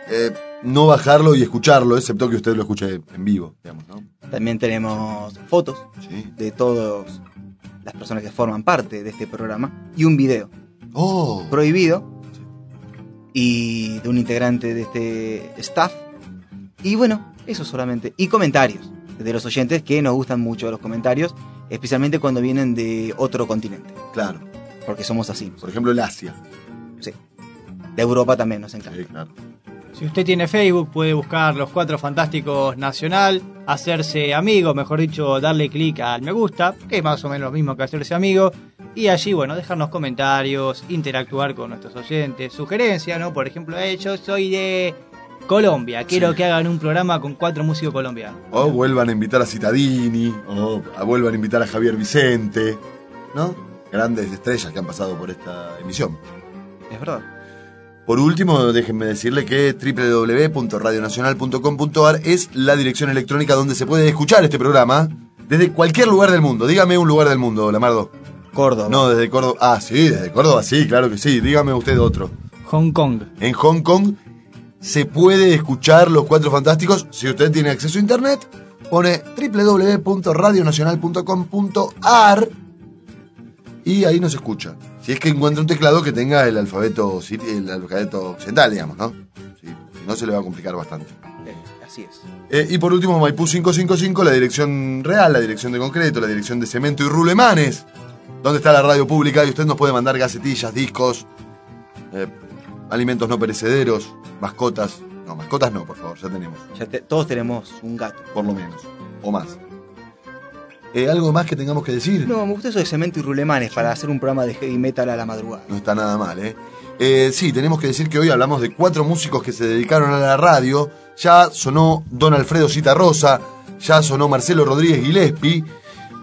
eh, no bajarlo y escucharlo, excepto que usted lo escuche en vivo, digamos, ¿no? También tenemos fotos Sí. de todas las personas que forman parte de este programa y un video Oh, prohibido y de un integrante de este staff. Y bueno, eso solamente. Y comentarios de los oyentes que nos gustan mucho los comentarios, especialmente cuando vienen de otro continente, claro. porque somos así. Por ejemplo, el Asia. Sí. De Europa también nos encanta. Sí, claro. Si usted tiene Facebook, puede buscar Los Cuatro Fantásticos Nacional, hacerse amigo, mejor dicho, darle clic al me gusta, que es más o menos lo mismo que hacerse amigo, y allí, bueno, dejarnos comentarios, interactuar con nuestros oyentes, sugerencias, ¿no? Por ejemplo, eh, yo soy de Colombia, quiero Sí. que hagan un programa con cuatro músicos colombianos. O vuelvan a invitar a Citadini, o vuelvan a invitar a Javier Vicente, ¿no? Grandes estrellas que han pasado por esta emisión. Es verdad. Por último, déjenme decirle que www.radionacional.com.ar es la dirección electrónica donde se puede escuchar este programa desde cualquier lugar del mundo. Dígame un lugar del mundo, Lamardo. Córdoba. No, desde Córdoba. Ah, sí, desde Córdoba, sí, claro que sí. Dígame usted otro. Hong Kong. En Hong Kong se puede escuchar Los Cuatro Fantásticos. Si usted tiene acceso a internet, pone www.radionacional.com.ar y ahí nos escucha. Si es que encuentra un teclado que tenga el alfabeto, el alfabeto occidental, digamos, ¿no? Si no, se le va a complicar bastante. Así es. Eh, y por último, Maipú 555, la dirección real, la dirección de concreto, la dirección de cemento y rulemanes, donde está la radio pública y usted nos puede mandar gacetillas, discos, eh, alimentos no perecederos, mascotas. No, mascotas no, por favor, ya tenemos, Ya te- todos tenemos un gato. por lo menos, o más. Eh, ¿Algo más que tengamos que decir? No, me gusta eso de cemento y rulemanes para hacer un programa de heavy metal a la madrugada. No está nada mal, ¿eh? Eh, sí, tenemos que decir que hoy hablamos de cuatro músicos que se dedicaron a la radio. Ya sonó Don Alfredo Citarrosa, ya sonó Marcelo Rodríguez Gillespie.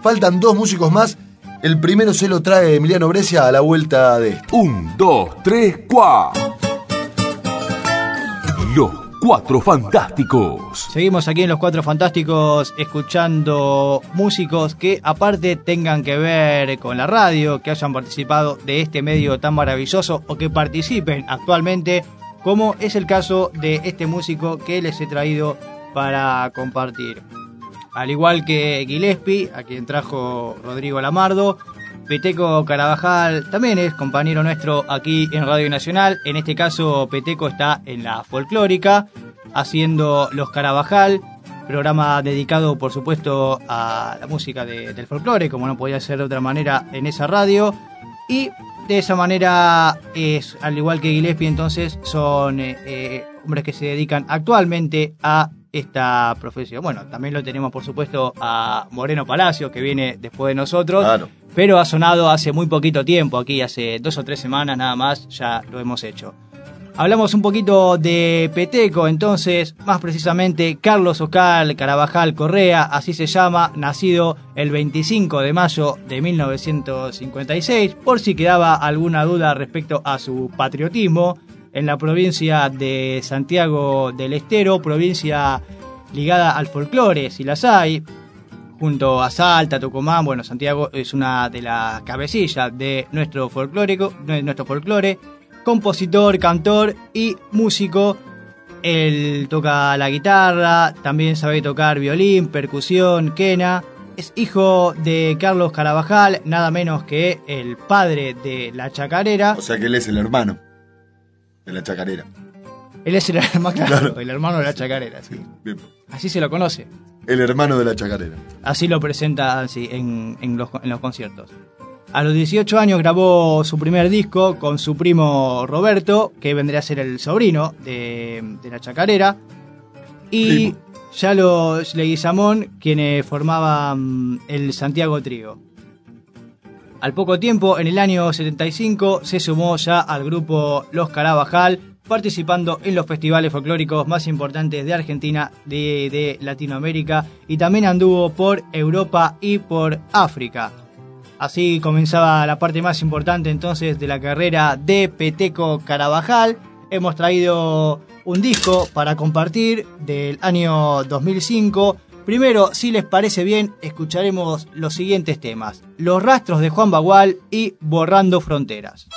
Faltan dos músicos más. El primero se lo trae Emiliano Brescia a la vuelta de. Un, dos, tres, cuatro. Los Cuatro Fantásticos. Seguimos aquí en Los Cuatro Fantásticos escuchando músicos que aparte tengan que ver con la radio, que hayan participado de este medio tan maravilloso o que participen actualmente, como es el caso de este músico que les he traído para compartir. Al igual que Gillespie, a quien trajo Rodrigo Lamardo, Peteco Carabajal también es compañero nuestro aquí en Radio Nacional. En este caso, Peteco está en la folclórica, haciendo Los Carabajal, programa dedicado, por supuesto, a la música de- del folclore, como no podía ser de otra manera en esa radio. Y de esa manera, es, al igual que Gillespie, entonces, son eh, eh, hombres que se dedican actualmente a esta profesión. Bueno, también lo tenemos, por supuesto, a Moreno Palacio, que viene después de nosotros Claro. pero ha sonado hace muy poquito tiempo, aquí hace dos o tres semanas nada más, ya lo hemos hecho. Hablamos un poquito de Peteco, entonces, más precisamente Carlos Oscar Carabajal Correa, así se llama, nacido el 25 de mayo de 1956, por si quedaba alguna duda respecto a su patriotismo, en la provincia de Santiago del Estero, provincia ligada al folclore, si las hay, junto a Salta, Tucumán, bueno, Santiago es una de las cabecillas de nuestro folclórico, de nuestro folclore, compositor, cantor y músico. Él toca la guitarra, también sabe tocar violín, percusión, quena. Es hijo de Carlos Carabajal, nada menos que el padre de la chacarera. O sea que él es el hermano de la chacarera. Él es el hermano, claro, el hermano de la chacarera, sí. Bien. Así se lo conoce. El hermano de la chacarera. Así lo presenta sí, en, en los, en los conciertos. A los 18 años grabó su primer disco con su primo Roberto, que vendría a ser el sobrino de, de la chacarera. Y Primo. Yalo Leguizamón, quienes formaban el Santiago Trigo. Al poco tiempo, en el año 75, se sumó ya al grupo Los Carabajal, participando en los festivales folclóricos más importantes de Argentina, de, de Latinoamérica y también anduvo por Europa y por África. Así comenzaba la parte más importante entonces de la carrera de Peteco Carabajal. Hemos traído un disco para compartir del año 2005. Primero, si les parece bien, escucharemos los siguientes temas. Los rastros de Juan Bagual y Borrando Fronteras.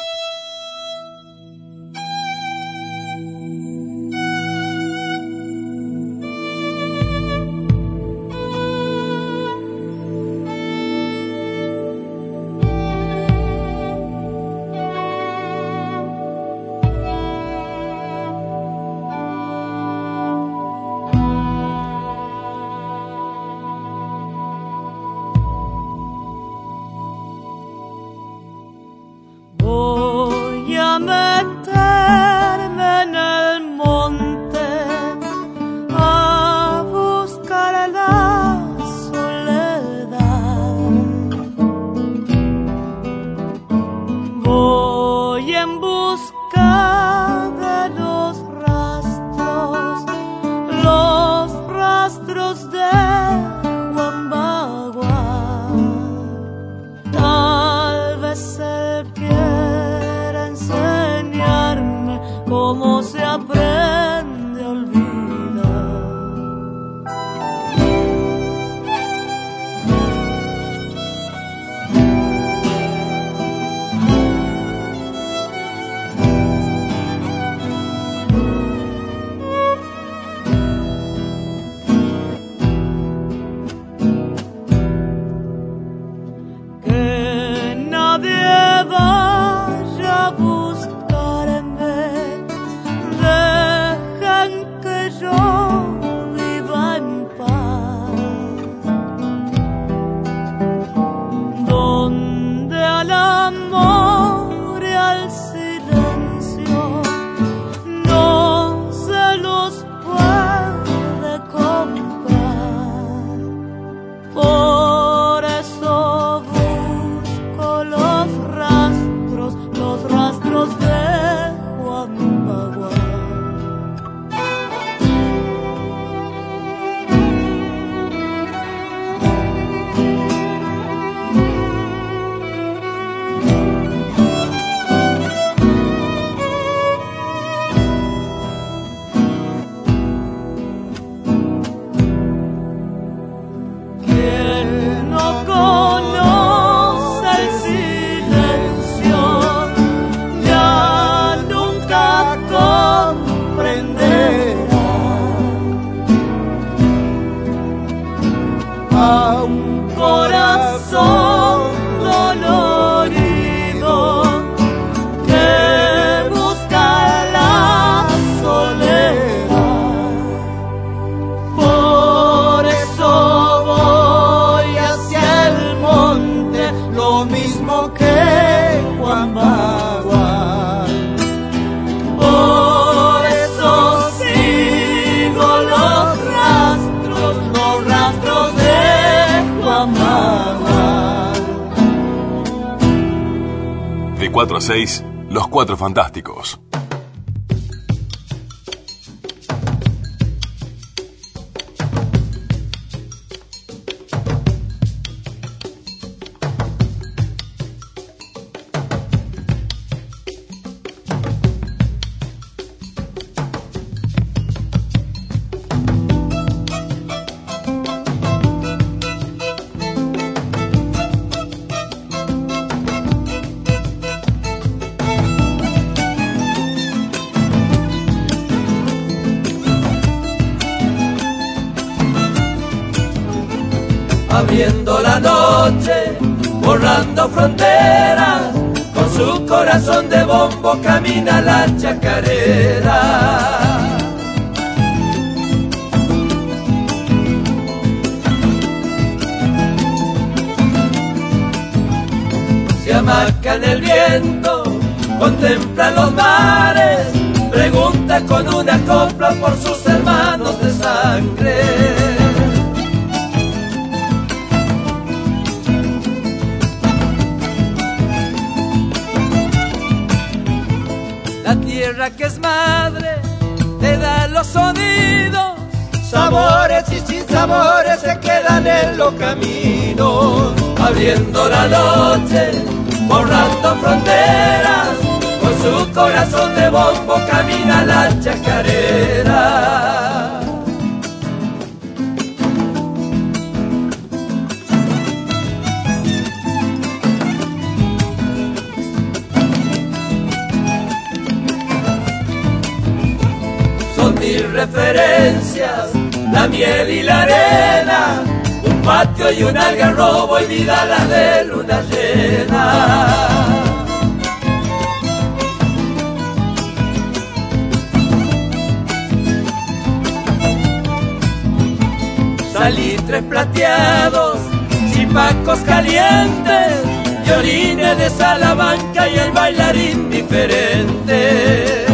Violines de Salamanca y el bailarín diferente.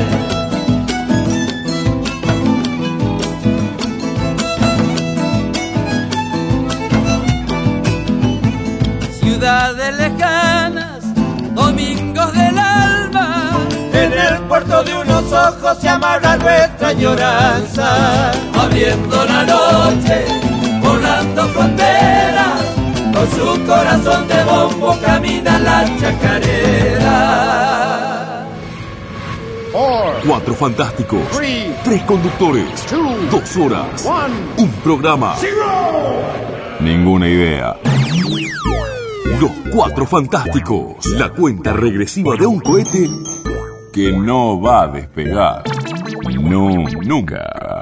ciudades lejanas, domingos del alma. En el puerto de unos ojos se amarra nuestra lloranza, abriendo la noche, volando fronteras, con su corazón de bombo camina la chacarera. Cuatro fantásticos. Tres conductores. Dos horas. Un programa. Ninguna idea. Los Cuatro Fantásticos. La cuenta regresiva de un cohete que no va a despegar. No, nunca.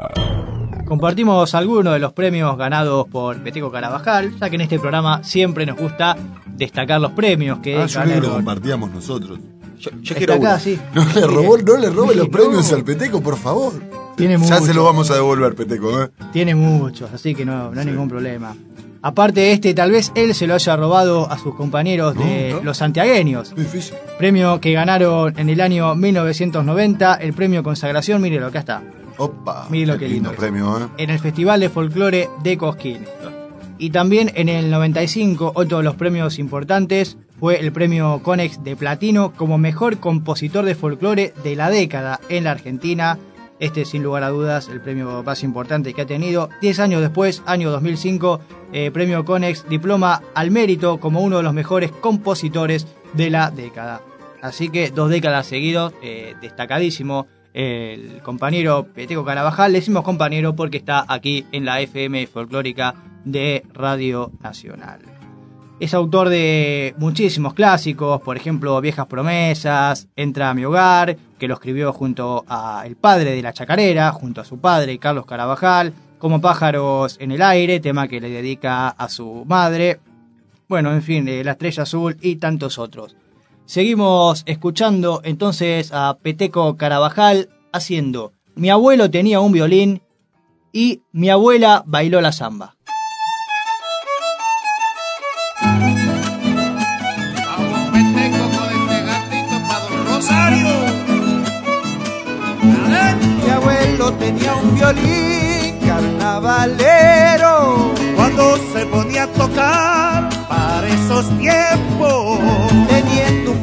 Compartimos algunos de los premios ganados por Peteco Carabajal, ya que en este programa siempre nos gusta destacar los premios que Ah, yo lo compartíamos nosotros. Yo, quiero acá, uno. sí. No le, robó, no le robe los premios al Peteco, por favor. Tiene Ya se lo vamos a devolver, Peteco, ¿eh? Tiene muchos, así que no, no hay ningún problema. Aparte de este, tal vez él se lo haya robado a sus compañeros de No, no. los santiagueños. Difícil. Premio que ganaron en el año 1990, el premio consagración, mire lo que está, Opa. Lo que lindo premio, ¿eh? en el Festival de Folclore de Cosquín. Y también en el 95, otro de los premios importantes fue el premio Conex de Platino como mejor compositor de folclore de la década en la Argentina. Este, sin lugar a dudas, el premio más importante que ha tenido. Diez años después, año 2005, eh, premio Conex, diploma al mérito como uno de los mejores compositores de la década. Así que dos décadas seguidos, eh, destacadísimo el compañero Peteco Carabajal. Le decimos compañero porque está aquí en la FM folclórica de Radio Nacional. Es autor de muchísimos clásicos, por ejemplo, Viejas Promesas, Entra a mi hogar, que lo escribió junto a el padre de la chacarera, junto a su padre, Carlos Carabajal, Como pájaros en el aire, tema que le dedica a su madre. Bueno, en fin, eh, La estrella azul y tantos otros. Seguimos escuchando entonces a Peteco Carabajal haciendo Mi abuelo tenía un violín y mi abuela bailó la samba. Mi abuelo tenía un violín carnavalero cuando se ponía a tocar para esos tiempos.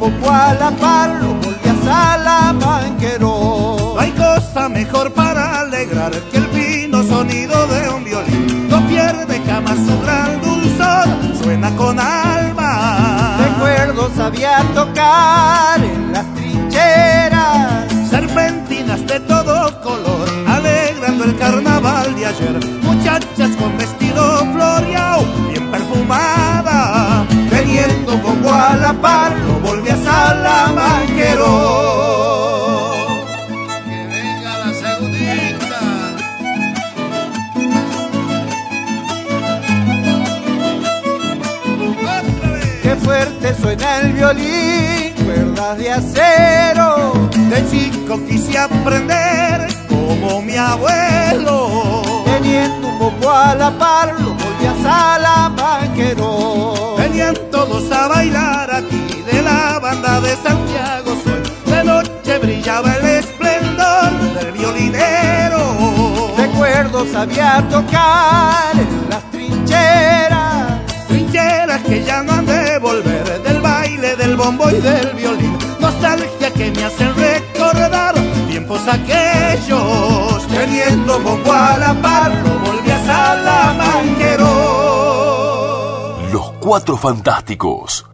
Teniendo un poco Gualapar lo volví a Salamanquero. No hay cosa mejor para alegrar que el fino sonido de un violín. No pierde jamás su gran dulzor, suena con alma. Recuerdo sabía tocar en las trincheras. Serpentinas de todo color, alegrando el carnaval de ayer. Teniendo con Gualapar, lo volví a Salamanquero. Que venga la segundita. Qué fuerte suena el violín, cuerdas de acero. De chico quise aprender como mi abuelo. Teniendo un poco a la par, lo volví a Salamanquero. Todos a bailar aquí de la banda de Santiago soy. De noche brillaba el esplendor del violinero. Recuerdo sabía tocar en las trincheras. Trincheras que ya no han de volver del baile, del bombo y del violín. Nostalgia que me hacen recordar tiempos aquellos. Teniendo bombo a la par, lo volví a Salamanquero. Cuatro Fantásticos.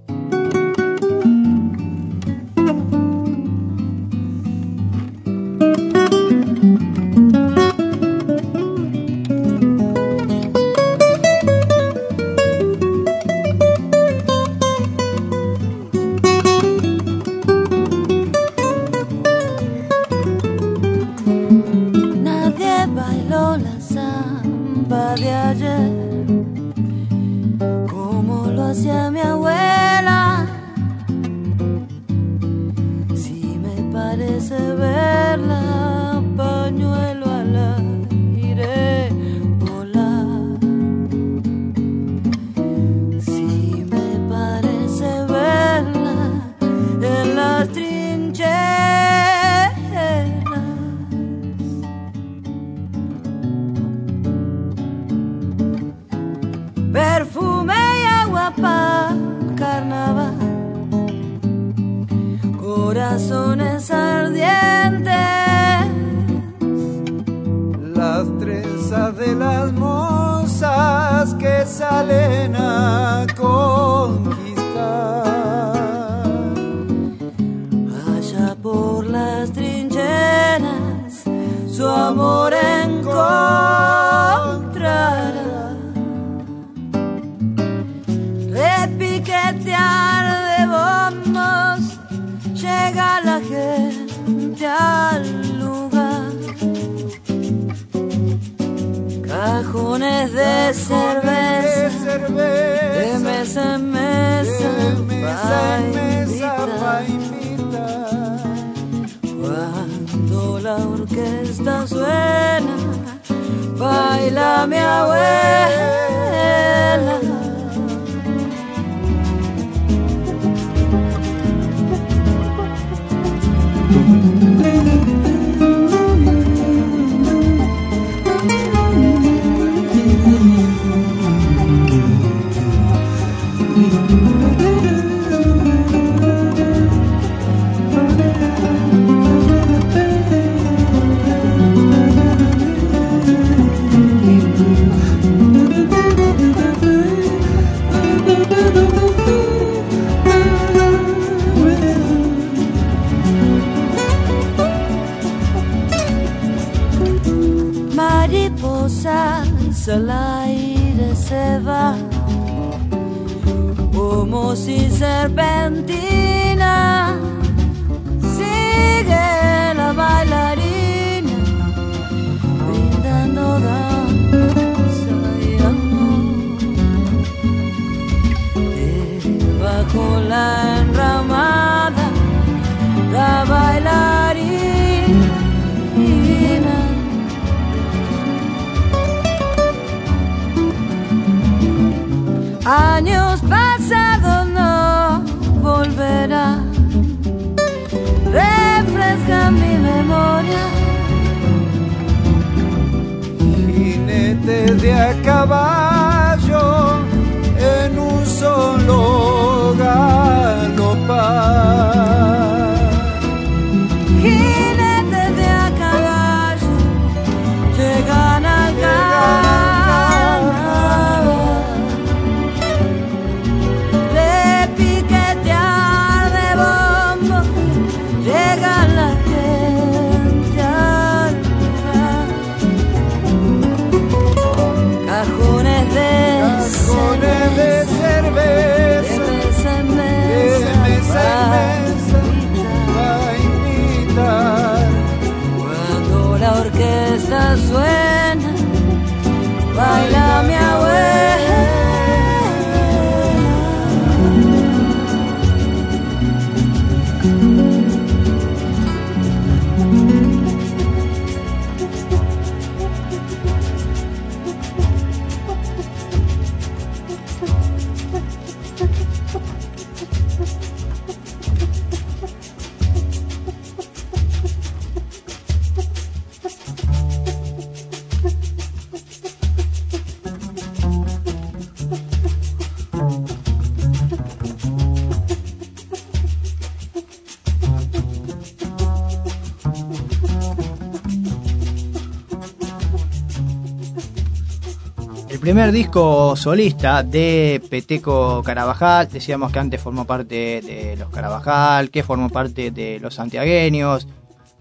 Primer disco solista de Peteco Carabajal. Decíamos que antes formó parte de los Carabajal, que formó parte de los santiagueños.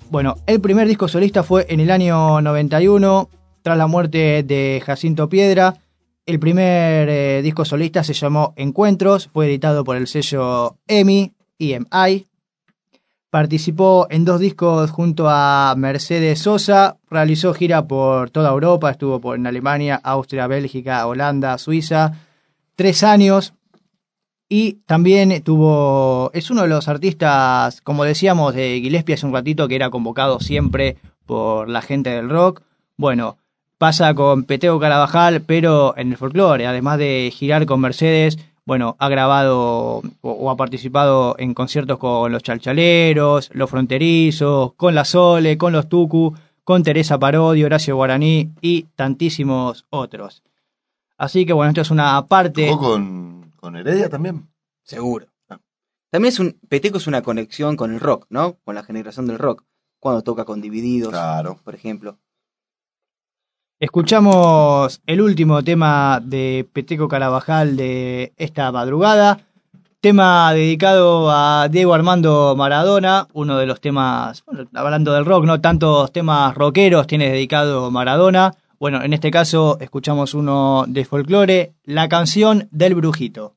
Bueno, el primer disco solista fue en el año 91, tras la muerte de Jacinto Piedra. El primer eh, disco solista se llamó Encuentros, fue editado por el sello EMI, EMI. Participó en dos discos junto a Mercedes Sosa, realizó gira por toda Europa, estuvo por, en Alemania, Austria, Bélgica, Holanda, Suiza, tres años. Y también tuvo, es uno de los artistas, como decíamos, de Gillespie hace un ratito, que era convocado siempre por la gente del rock. Bueno, pasa con Peteo Carabajal, pero en el folclore, además de girar con Mercedes, bueno, ha grabado o, ha participado en conciertos con los Chalchaleros, los Fronterizos, con la Sole, con los Tucu, con Teresa Parodi, Horacio Guaraní y tantísimos otros. Así que bueno, esto es una parte... ¿Tocó con, con Heredia también? Seguro. También es un. Peteco es una conexión con el rock, ¿no? Con la generación del rock. Cuando toca con Divididos, Claro. por ejemplo. Escuchamos el último tema de Peteco Carabajal de esta madrugada. Tema dedicado a Diego Armando Maradona, uno de los temas, bueno, hablando del rock, no tantos temas rockeros tiene dedicado Maradona. Bueno, en este caso escuchamos uno de folclore, la canción del brujito.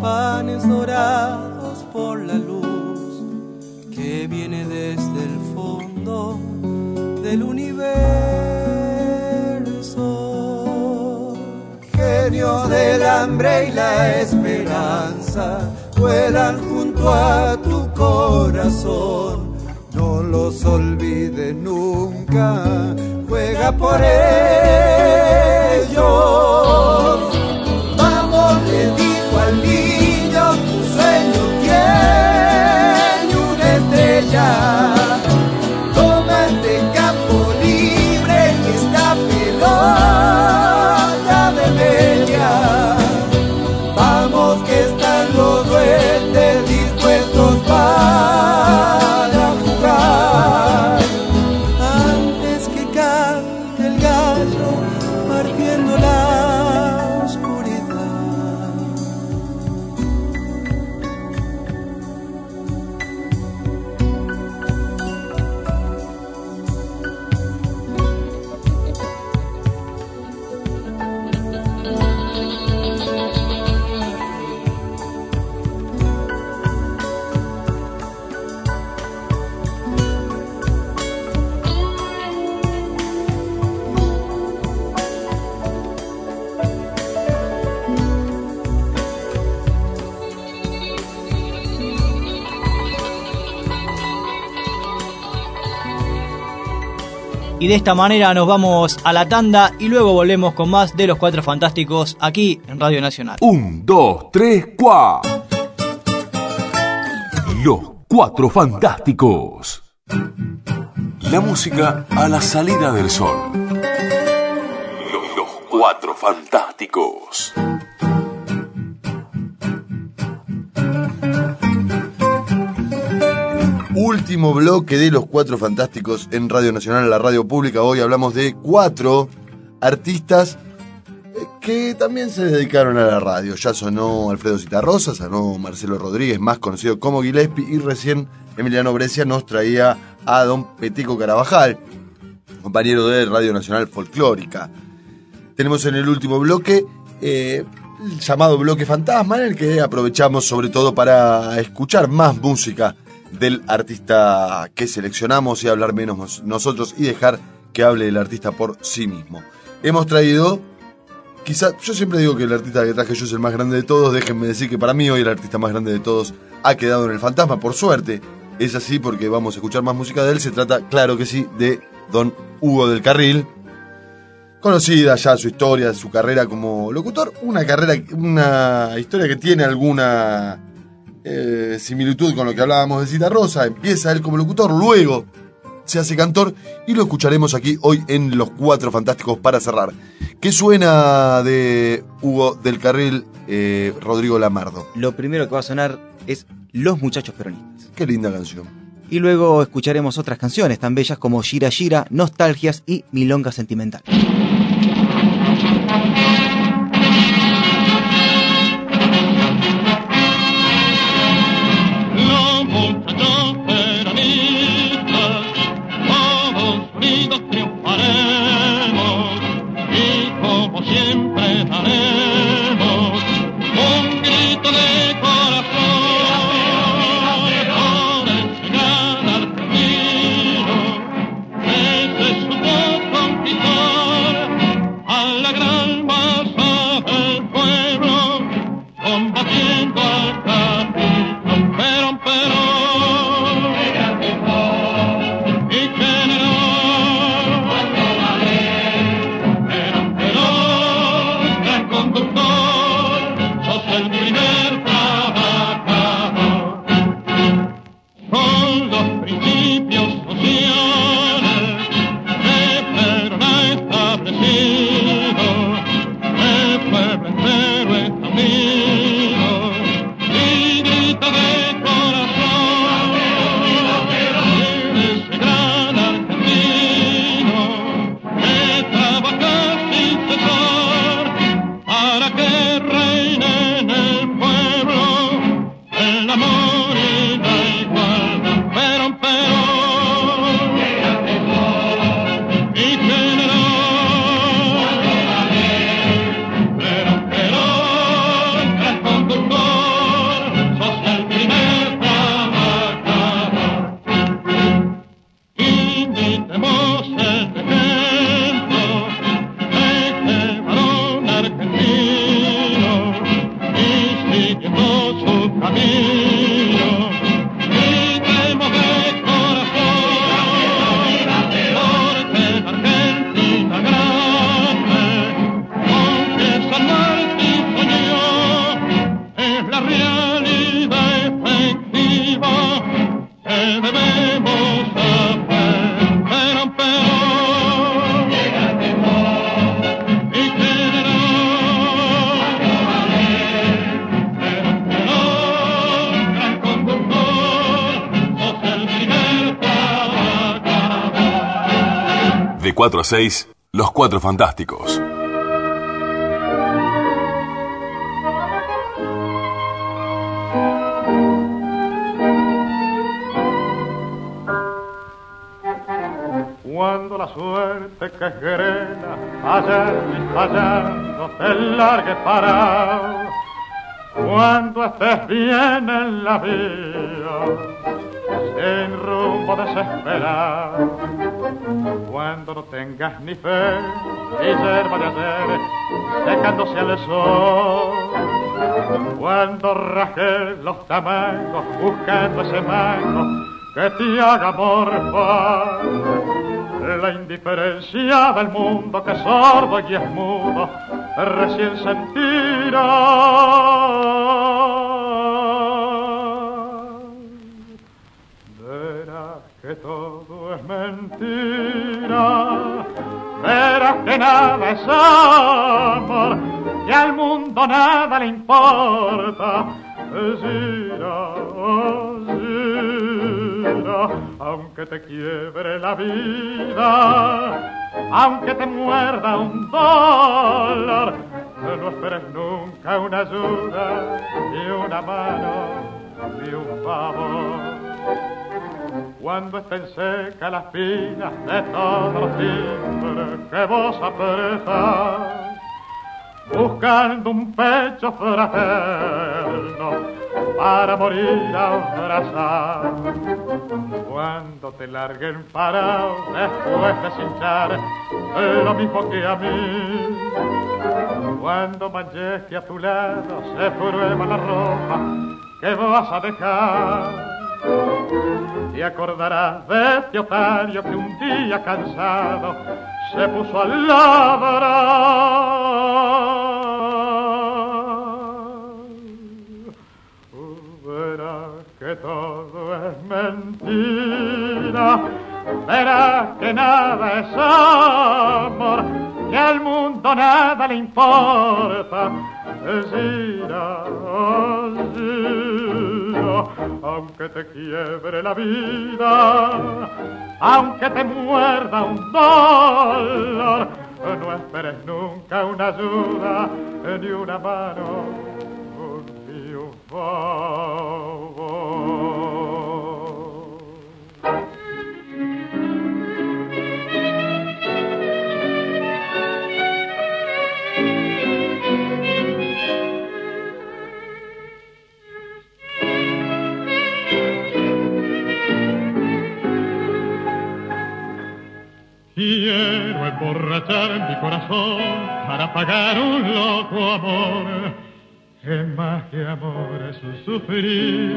Panes dorados por la luz que viene desde el fondo del universo. Genio del hambre y la esperanza vuelan junto a tu corazón. No los olvides nunca, juega por ellos. De esta manera nos vamos a la tanda y luego volvemos con más de los Cuatro Fantásticos aquí en Radio Nacional. Un, dos, tres, cuá. Los Cuatro Fantásticos. La música a la salida del sol. Los, los Cuatro Fantásticos. Último bloque de los cuatro fantásticos en Radio Nacional, la radio pública. Hoy hablamos de cuatro artistas eh, que también se dedicaron a la radio. Ya sonó Alfredo Citarrosa, sonó Marcelo Rodríguez, más conocido como Gillespie, y recién Emiliano Brescia nos traía a don Petico Carabajal, compañero de Radio Nacional Folclórica. Tenemos en el último bloque eh, el llamado bloque fantasma, en el que aprovechamos sobre todo para escuchar más música del artista que seleccionamos y hablar menos nosotros y dejar que hable el artista por sí mismo. Hemos traído, quizás, yo siempre digo que el artista que traje yo es el más grande de todos, déjenme decir que para mí hoy el artista más grande de todos ha quedado en el fantasma, por suerte. Es así porque vamos a escuchar más música de él, se trata, claro que sí, de don Hugo del Carril, conocida ya su historia, su carrera como locutor, una carrera, una historia que tiene alguna eh, similitud con lo que hablábamos de Cita Rosa. Empieza él como locutor, luego se hace cantor y lo escucharemos aquí hoy en Los Cuatro Fantásticos para cerrar. ¿Qué suena de Hugo del Carril eh, Rodrigo Lamardo? Lo primero que va a sonar es Los Muchachos Peronistas. Qué linda canción. Y luego escucharemos otras canciones tan bellas como Gira Gira, Nostalgias y Milonga Sentimental. 4 a 6, Los Cuatro Fantásticos. Cuando la suerte que grena allá y fallando te largue parado, cuando estés bien en la vida, sin rumbo desesperado, cuando no tengas ni fe ni hierba de ayer secándose al sol, cuando rajes los tamangos buscando ese mango que te haga morfar. La indiferencia del mundo que es sordo y es mudo, recién sentirá. Verás que todo es mentira, verás que nada es amor, que al mundo nada le importa. Gira, gira, aunque te quiebre la vida, aunque te muerda un dolor, no esperes nunca una ayuda, ni una mano, ni un favor. Cuando estén secas las pinas de todos los timbres que vos apretas, buscando un pecho fraterno para morir abrazar. Cuando te larguen parado después de cinchar, lo mismo que a mí. Cuando manches que a tu lado se prueba la ropa que vas a dejar. Te acordarás de este otario que un día cansado se puso a ladrar. Verás que todo es mentira, verás que nada es amor, que al mundo nada le importa. Gira, aunque te quiebre la vida, aunque te muerda un dolor, no esperes nunca una ayuda, ni una mano, un. Quiero emborrachar mi corazón para pagar un loco amor, que más que amor es sufrir.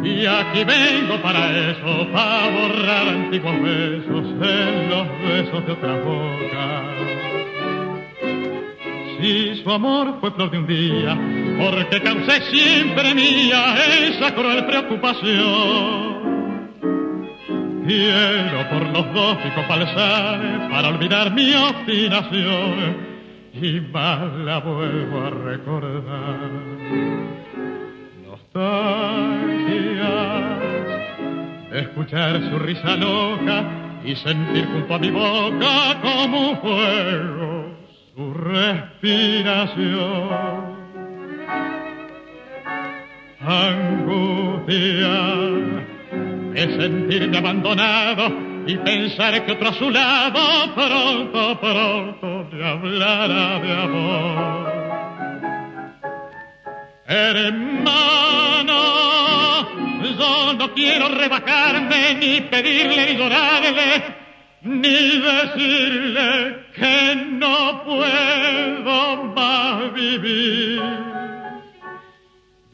Y aquí vengo para eso, para borrar antiguos besos en los besos de otra boca. Si su amor fue flor de un día, porque causé siempre mía esa cruel preocupación. Quiero por los dos picos falsar para olvidar mi obstinación y más la vuelvo a recordar. Nostalgias de escuchar su risa loca y sentir junto a mi boca como fuego su respiración. Angustia sentirme abandonado y pensar que otro a su lado pronto, pronto me hablará de amor. Hermano, yo no quiero rebajarme, ni pedirle, ni llorarle, ni decirle que no puedo más vivir.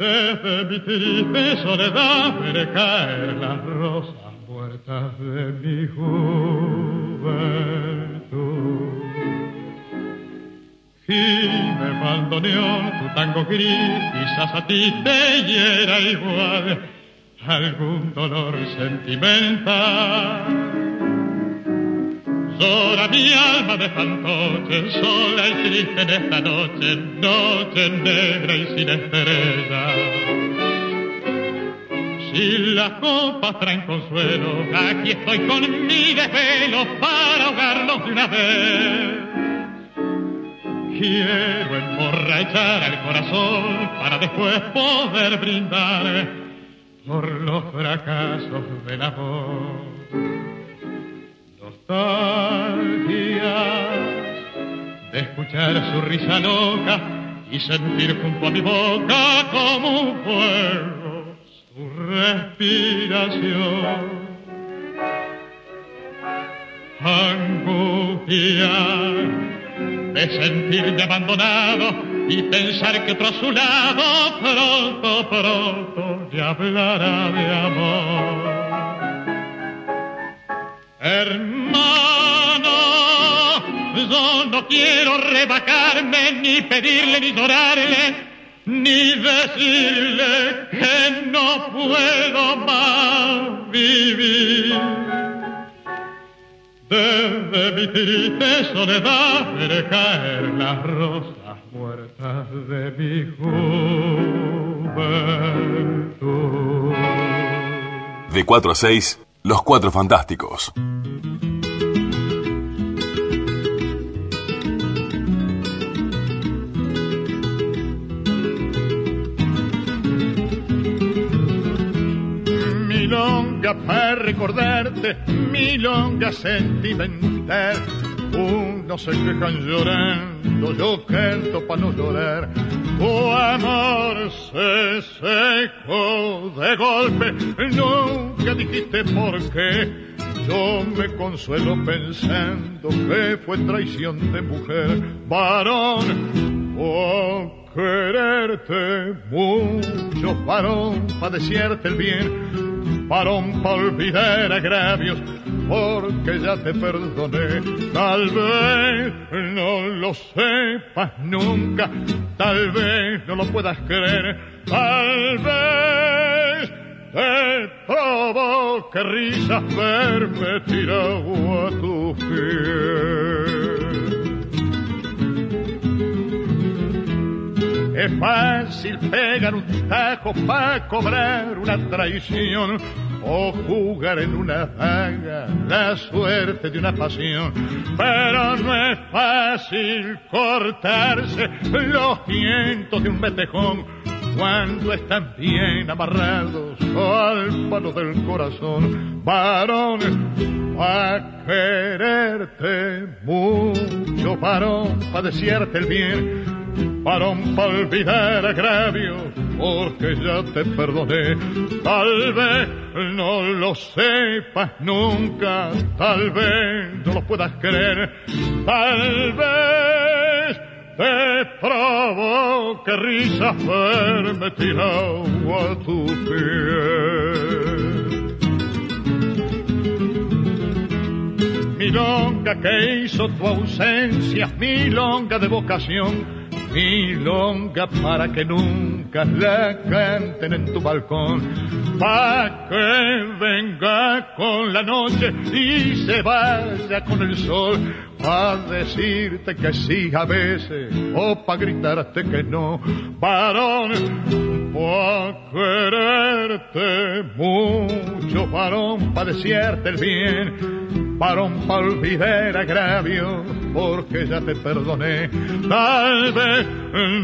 Desde mi triste soledad caer las rosas muertas de mi juventud. Gime bandoneón, tu tango gris, quizás a ti te hiera igual algún dolor sentimental. Llora mi alma de fantoche, sola y triste en esta noche, noche negra y sin estrella. Si las copas traen consuelo, aquí estoy con mi desvelo para ahogarlos de una vez. Quiero emborrachar al corazón para después poder brindar por los fracasos del amor de escuchar su risa loca y sentir junto a mi boca como un fuego su respiración. Angustia de sentirme abandonado y pensar que otro a su lado pronto, pronto le hablará de amor. Hermano, yo no quiero rebajarme, ni pedirle, ni llorarle, ni decirle que no puedo más vivir. Desde mi triste soledad veré caer las rosas muertas de mi juventud. De 4 a 6, Los Cuatro Fantásticos. Milonga para recordarte, milonga sentimental. Unos se quejan llorando, yo canto para no llorar. Tu amor se secó de golpe, nunca dijiste por qué. Yo me consuelo pensando que fue traición de mujer, varón. Oh, quererte mucho, varón, padecierte el bien, varón, para olvidar agravios, porque ya te perdoné. Tal vez no lo sepas nunca, tal vez no lo puedas creer, tal vez te provoque risas verme tirado a tu pies. Es fácil pegar un tajo para cobrar una traición o jugar en una vaga la suerte de una pasión. Pero no es fácil cortarse los vientos de un betejón cuando están bien amarrados al palo del corazón. Varón, a quererte mucho, varón, para desearte el bien varón para olvidar agravios, porque ya te perdoné. Tal vez no lo sepas nunca, tal vez no lo puedas creer, tal vez te provoque risas verme tirado a tu pie. Milonga que hizo tu ausencia, milonga de vocación, milonga para que nunca la canten en tu balcón, para que venga con la noche y se vaya con el sol, para decirte que sí a veces o para gritarte que no, varón, para quererte mucho, varón, para desearte el bien, varón, para olvidar agravios, porque ya te perdoné, tal vez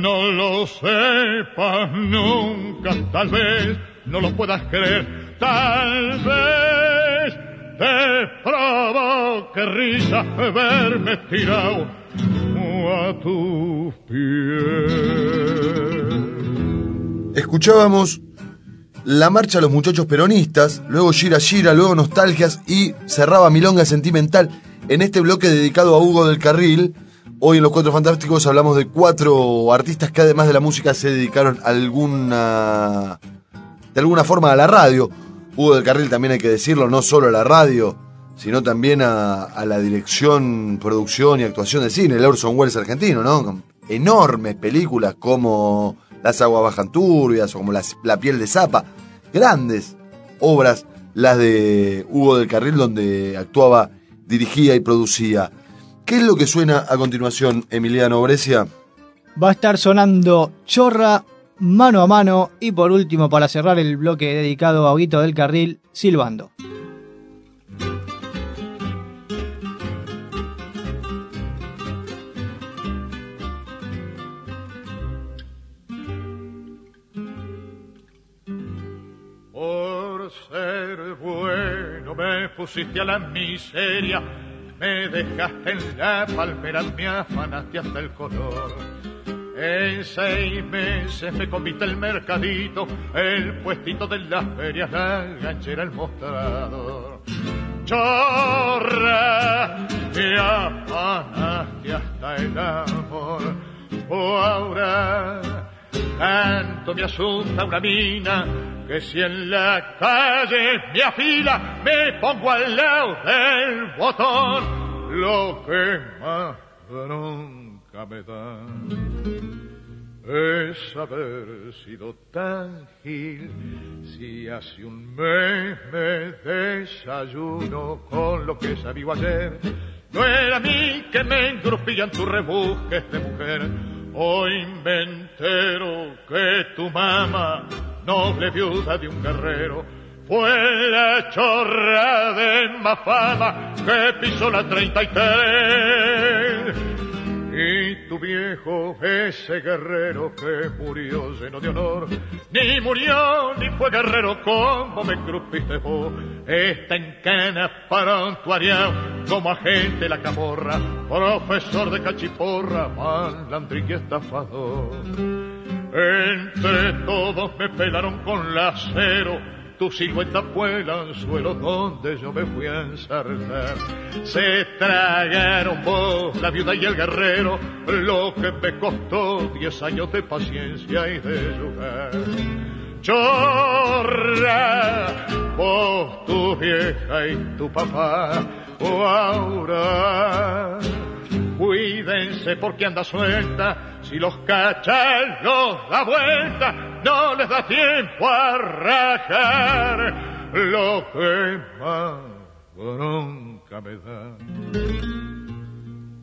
no lo sepas nunca, tal vez no lo puedas creer, tal vez verme a. Escuchábamos la marcha de los muchachos peronistas, luego Gira Gira, luego Nostalgias y cerraba Milonga Sentimental en este bloque dedicado a Hugo del Carril. Hoy en Los Cuatro Fantásticos hablamos de cuatro artistas que además de la música se dedicaron a alguna, de alguna forma a la radio. Hugo del Carril también hay que decirlo, no solo a la radio, sino también a, la dirección, producción y actuación de cine, el Orson Welles argentino, ¿no? Con enormes películas como Las aguas bajan turbias o como La piel de zapa. Grandes obras, las de Hugo del Carril, donde actuaba, dirigía y producía. ¿Qué es lo que suena a continuación, Emiliano Brescia? Va a estar sonando Chorra, Mano a Mano y por último, para cerrar el bloque dedicado a Huguito del Carril, Silbando. Por ser bueno me pusiste a la miseria, me dejaste en la palmera, me afanaste hasta el color. En seis meses me comiste el mercadito, el puestito de las ferias, la ganchera, el mostrador. Chorra, me afanaste hasta el amor. Oh, ahora tanto me asusta una mina que si en la calle me afila, me pongo al lado del botón, lo que más bronca me da es haber sido tan gil si hace un mes me desayuno con lo que sabía ayer. No era a mí que me engrupían tus rebusques de mujer. Hoy me entero que tu mamá, noble viuda de un guerrero, fue la chorra de Mafama que pisó la 33. Y tu viejo, ese guerrero que murió lleno de honor, ni murió ni fue guerrero como me crupiste vos. Está en cana parantuariao como agente de la camorra, profesor de cachiporra, malandrín y estafador. Entre todos me pelaron con lacero tu silueta fue el anzuelo donde yo me fui a ensartar. Se tragaron vos, la viuda y el guerrero, lo que me costó diez años de paciencia y de lugar. Chorra, vos, tu vieja y tu papá, o ahora Cuídense porque anda suelta, si los cachan los da vuelta, no les da tiempo a rajar. Lo que más bronca me da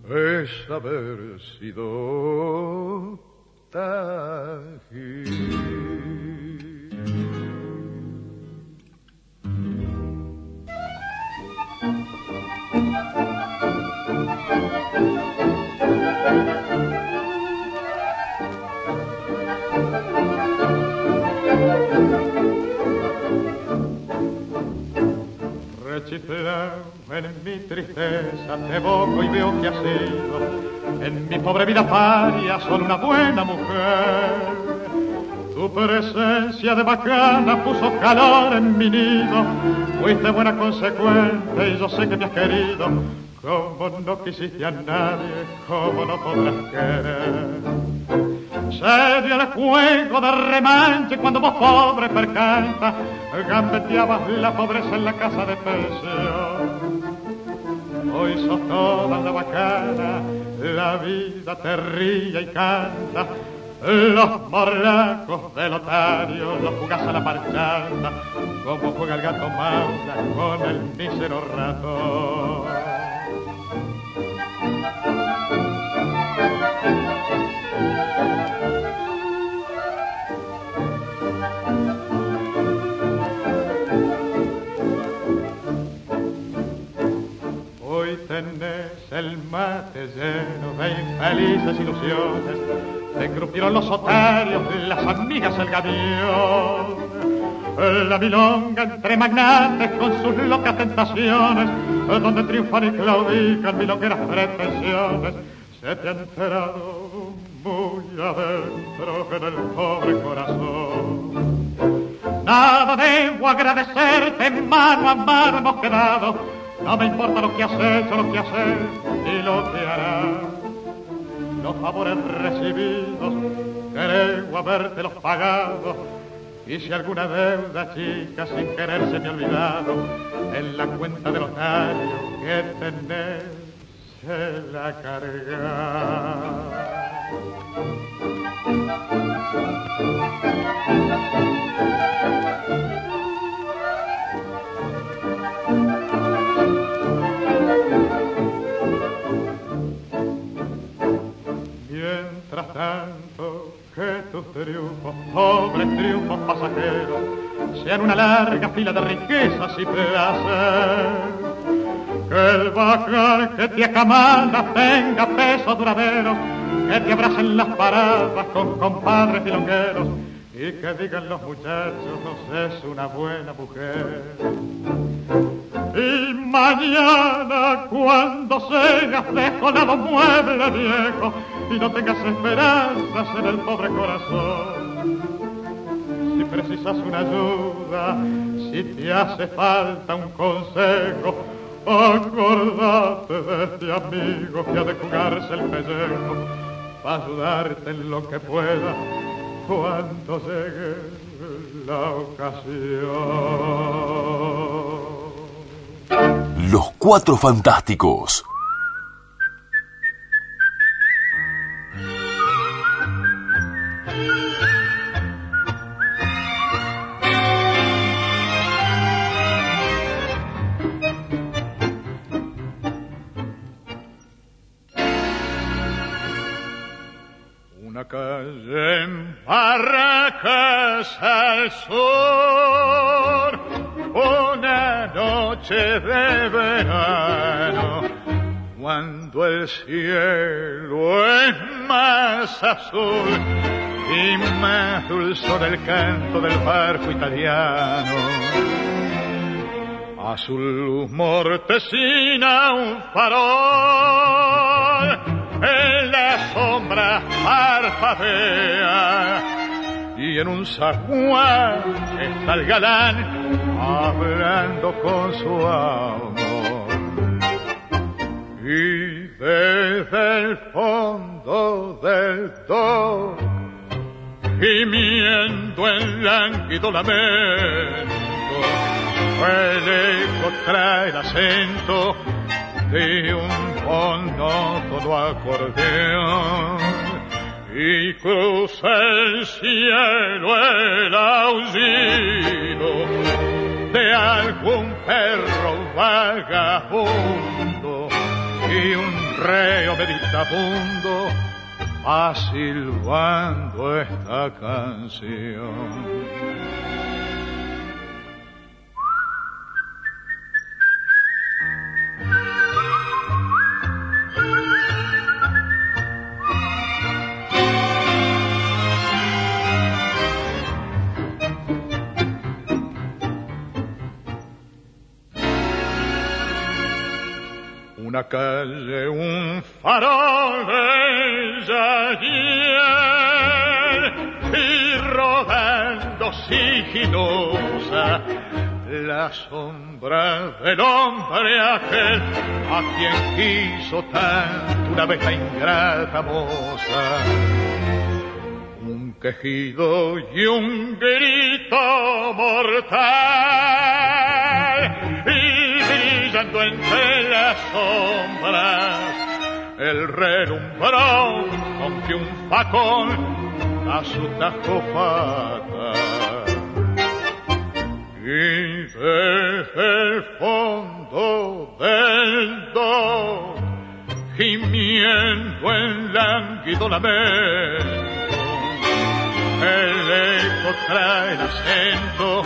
es haber sido tan en mi tristeza te evoco y veo que has sido. En mi pobre vida paria solo una buena mujer. Tu presencia de bacana puso calor en mi nido, fuiste buena consecuente y yo sé que me has querido, como no quisiste a nadie, como no podrás querer. Se el juego de remanche cuando vos pobre percanta gambeteabas la pobreza en la casa de pensión. Hoy sos toda la bacana, la vida te ríe y canta. Los morlacos del otario los jugás a la marchanda, como juega el gato Maula con el mísero ratón. El mate lleno de infelices ilusiones. Te engrupieron los otarios, las amigas el gavión. La milonga entre magnates con sus locas tentaciones, donde triunfan y claudican milongueras pretensiones. Se te ha enterado muy adentro en el pobre corazón. Nada debo agradecerte, mano a mano hemos quedado no me importa lo que has hecho, lo que haces y lo que harás. Los favores recibidos, creo habértelos pagado. Y si alguna deuda chica sin querer se me ha olvidado, en la cuenta del notario que tenés se la carga. Mientras tanto que tus triunfos, pobres triunfos pasajeros, sean una larga fila de riquezas y placer. Que el bajar que te acamala tenga peso duradero, que te abracen las paradas con compadres y longueros y que digan los muchachos, es una buena mujer. Y mañana cuando seas desolado mueble viejo y no tengas esperanzas en el pobre corazón. Si precisas una ayuda, si te hace falta un consejo, acordate de este amigo que ha de jugarse el pellejo para ayudarte en lo que pueda cuando llegue la ocasión. Los Cuatro Fantásticos. Calle en Barracas al sur, una noche de verano, cuando el cielo es más azul y más dulce del canto del barco italiano. Azul luz mortecina, un farol en la sombra parpadea y en un zaguán está el galán hablando con su amor. Y desde el fondo del do, gimiendo en lánguido lamento, el eco trae el acento de un monótono acordeón y cruza el cielo el aullido de algún perro vagabundo y un reo meditabundo va silbando esta canción. Una calle, un farol de ayer y rodando sigilosa la sombra del hombre aquel a quien quiso tanto una vez la ingrata moza. Un quejido y un grito mortal las sombras el relumbrón con que un facón a su fatal y desde el fondo del do gimiendo en lánguido lamento el eco trae el acento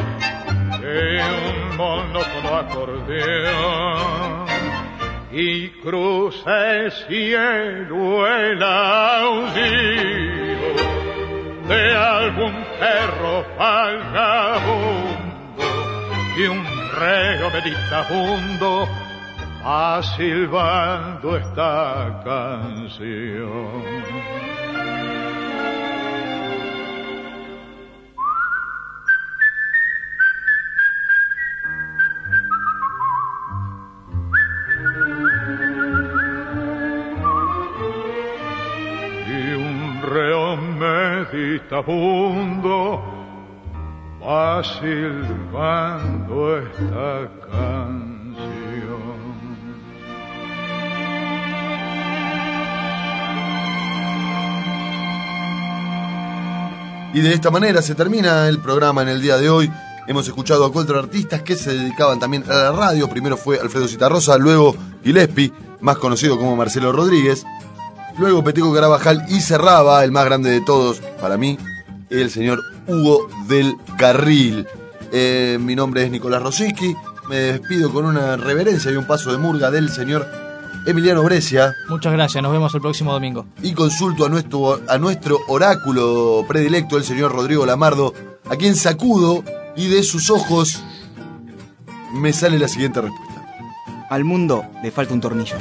de un monótono acordeón y cruza el cielo el aullido de algún perro vagabundo y un reo meditabundo va silbando esta canción. Va silbando esta canción. Y de esta manera se termina el programa en el día de hoy. Hemos escuchado a cuatro artistas que se dedicaban también a la radio. Primero fue Alfredo Citarrosa, luego Gillespie, más conocido como Marcelo Rodríguez. Luego Peteco Carabajal y cerraba, el más grande de todos, para mí, el señor Hugo del Carril. Eh, mi nombre es Nicolás Rosicky. Me despido con una reverencia y un paso de murga del señor Emiliano Brescia. Muchas gracias, nos vemos el próximo domingo. Y consulto a nuestro, a nuestro oráculo predilecto, el señor Rodrigo Lamardo, a quien sacudo y de sus ojos me sale la siguiente respuesta. Al mundo le falta un tornillo.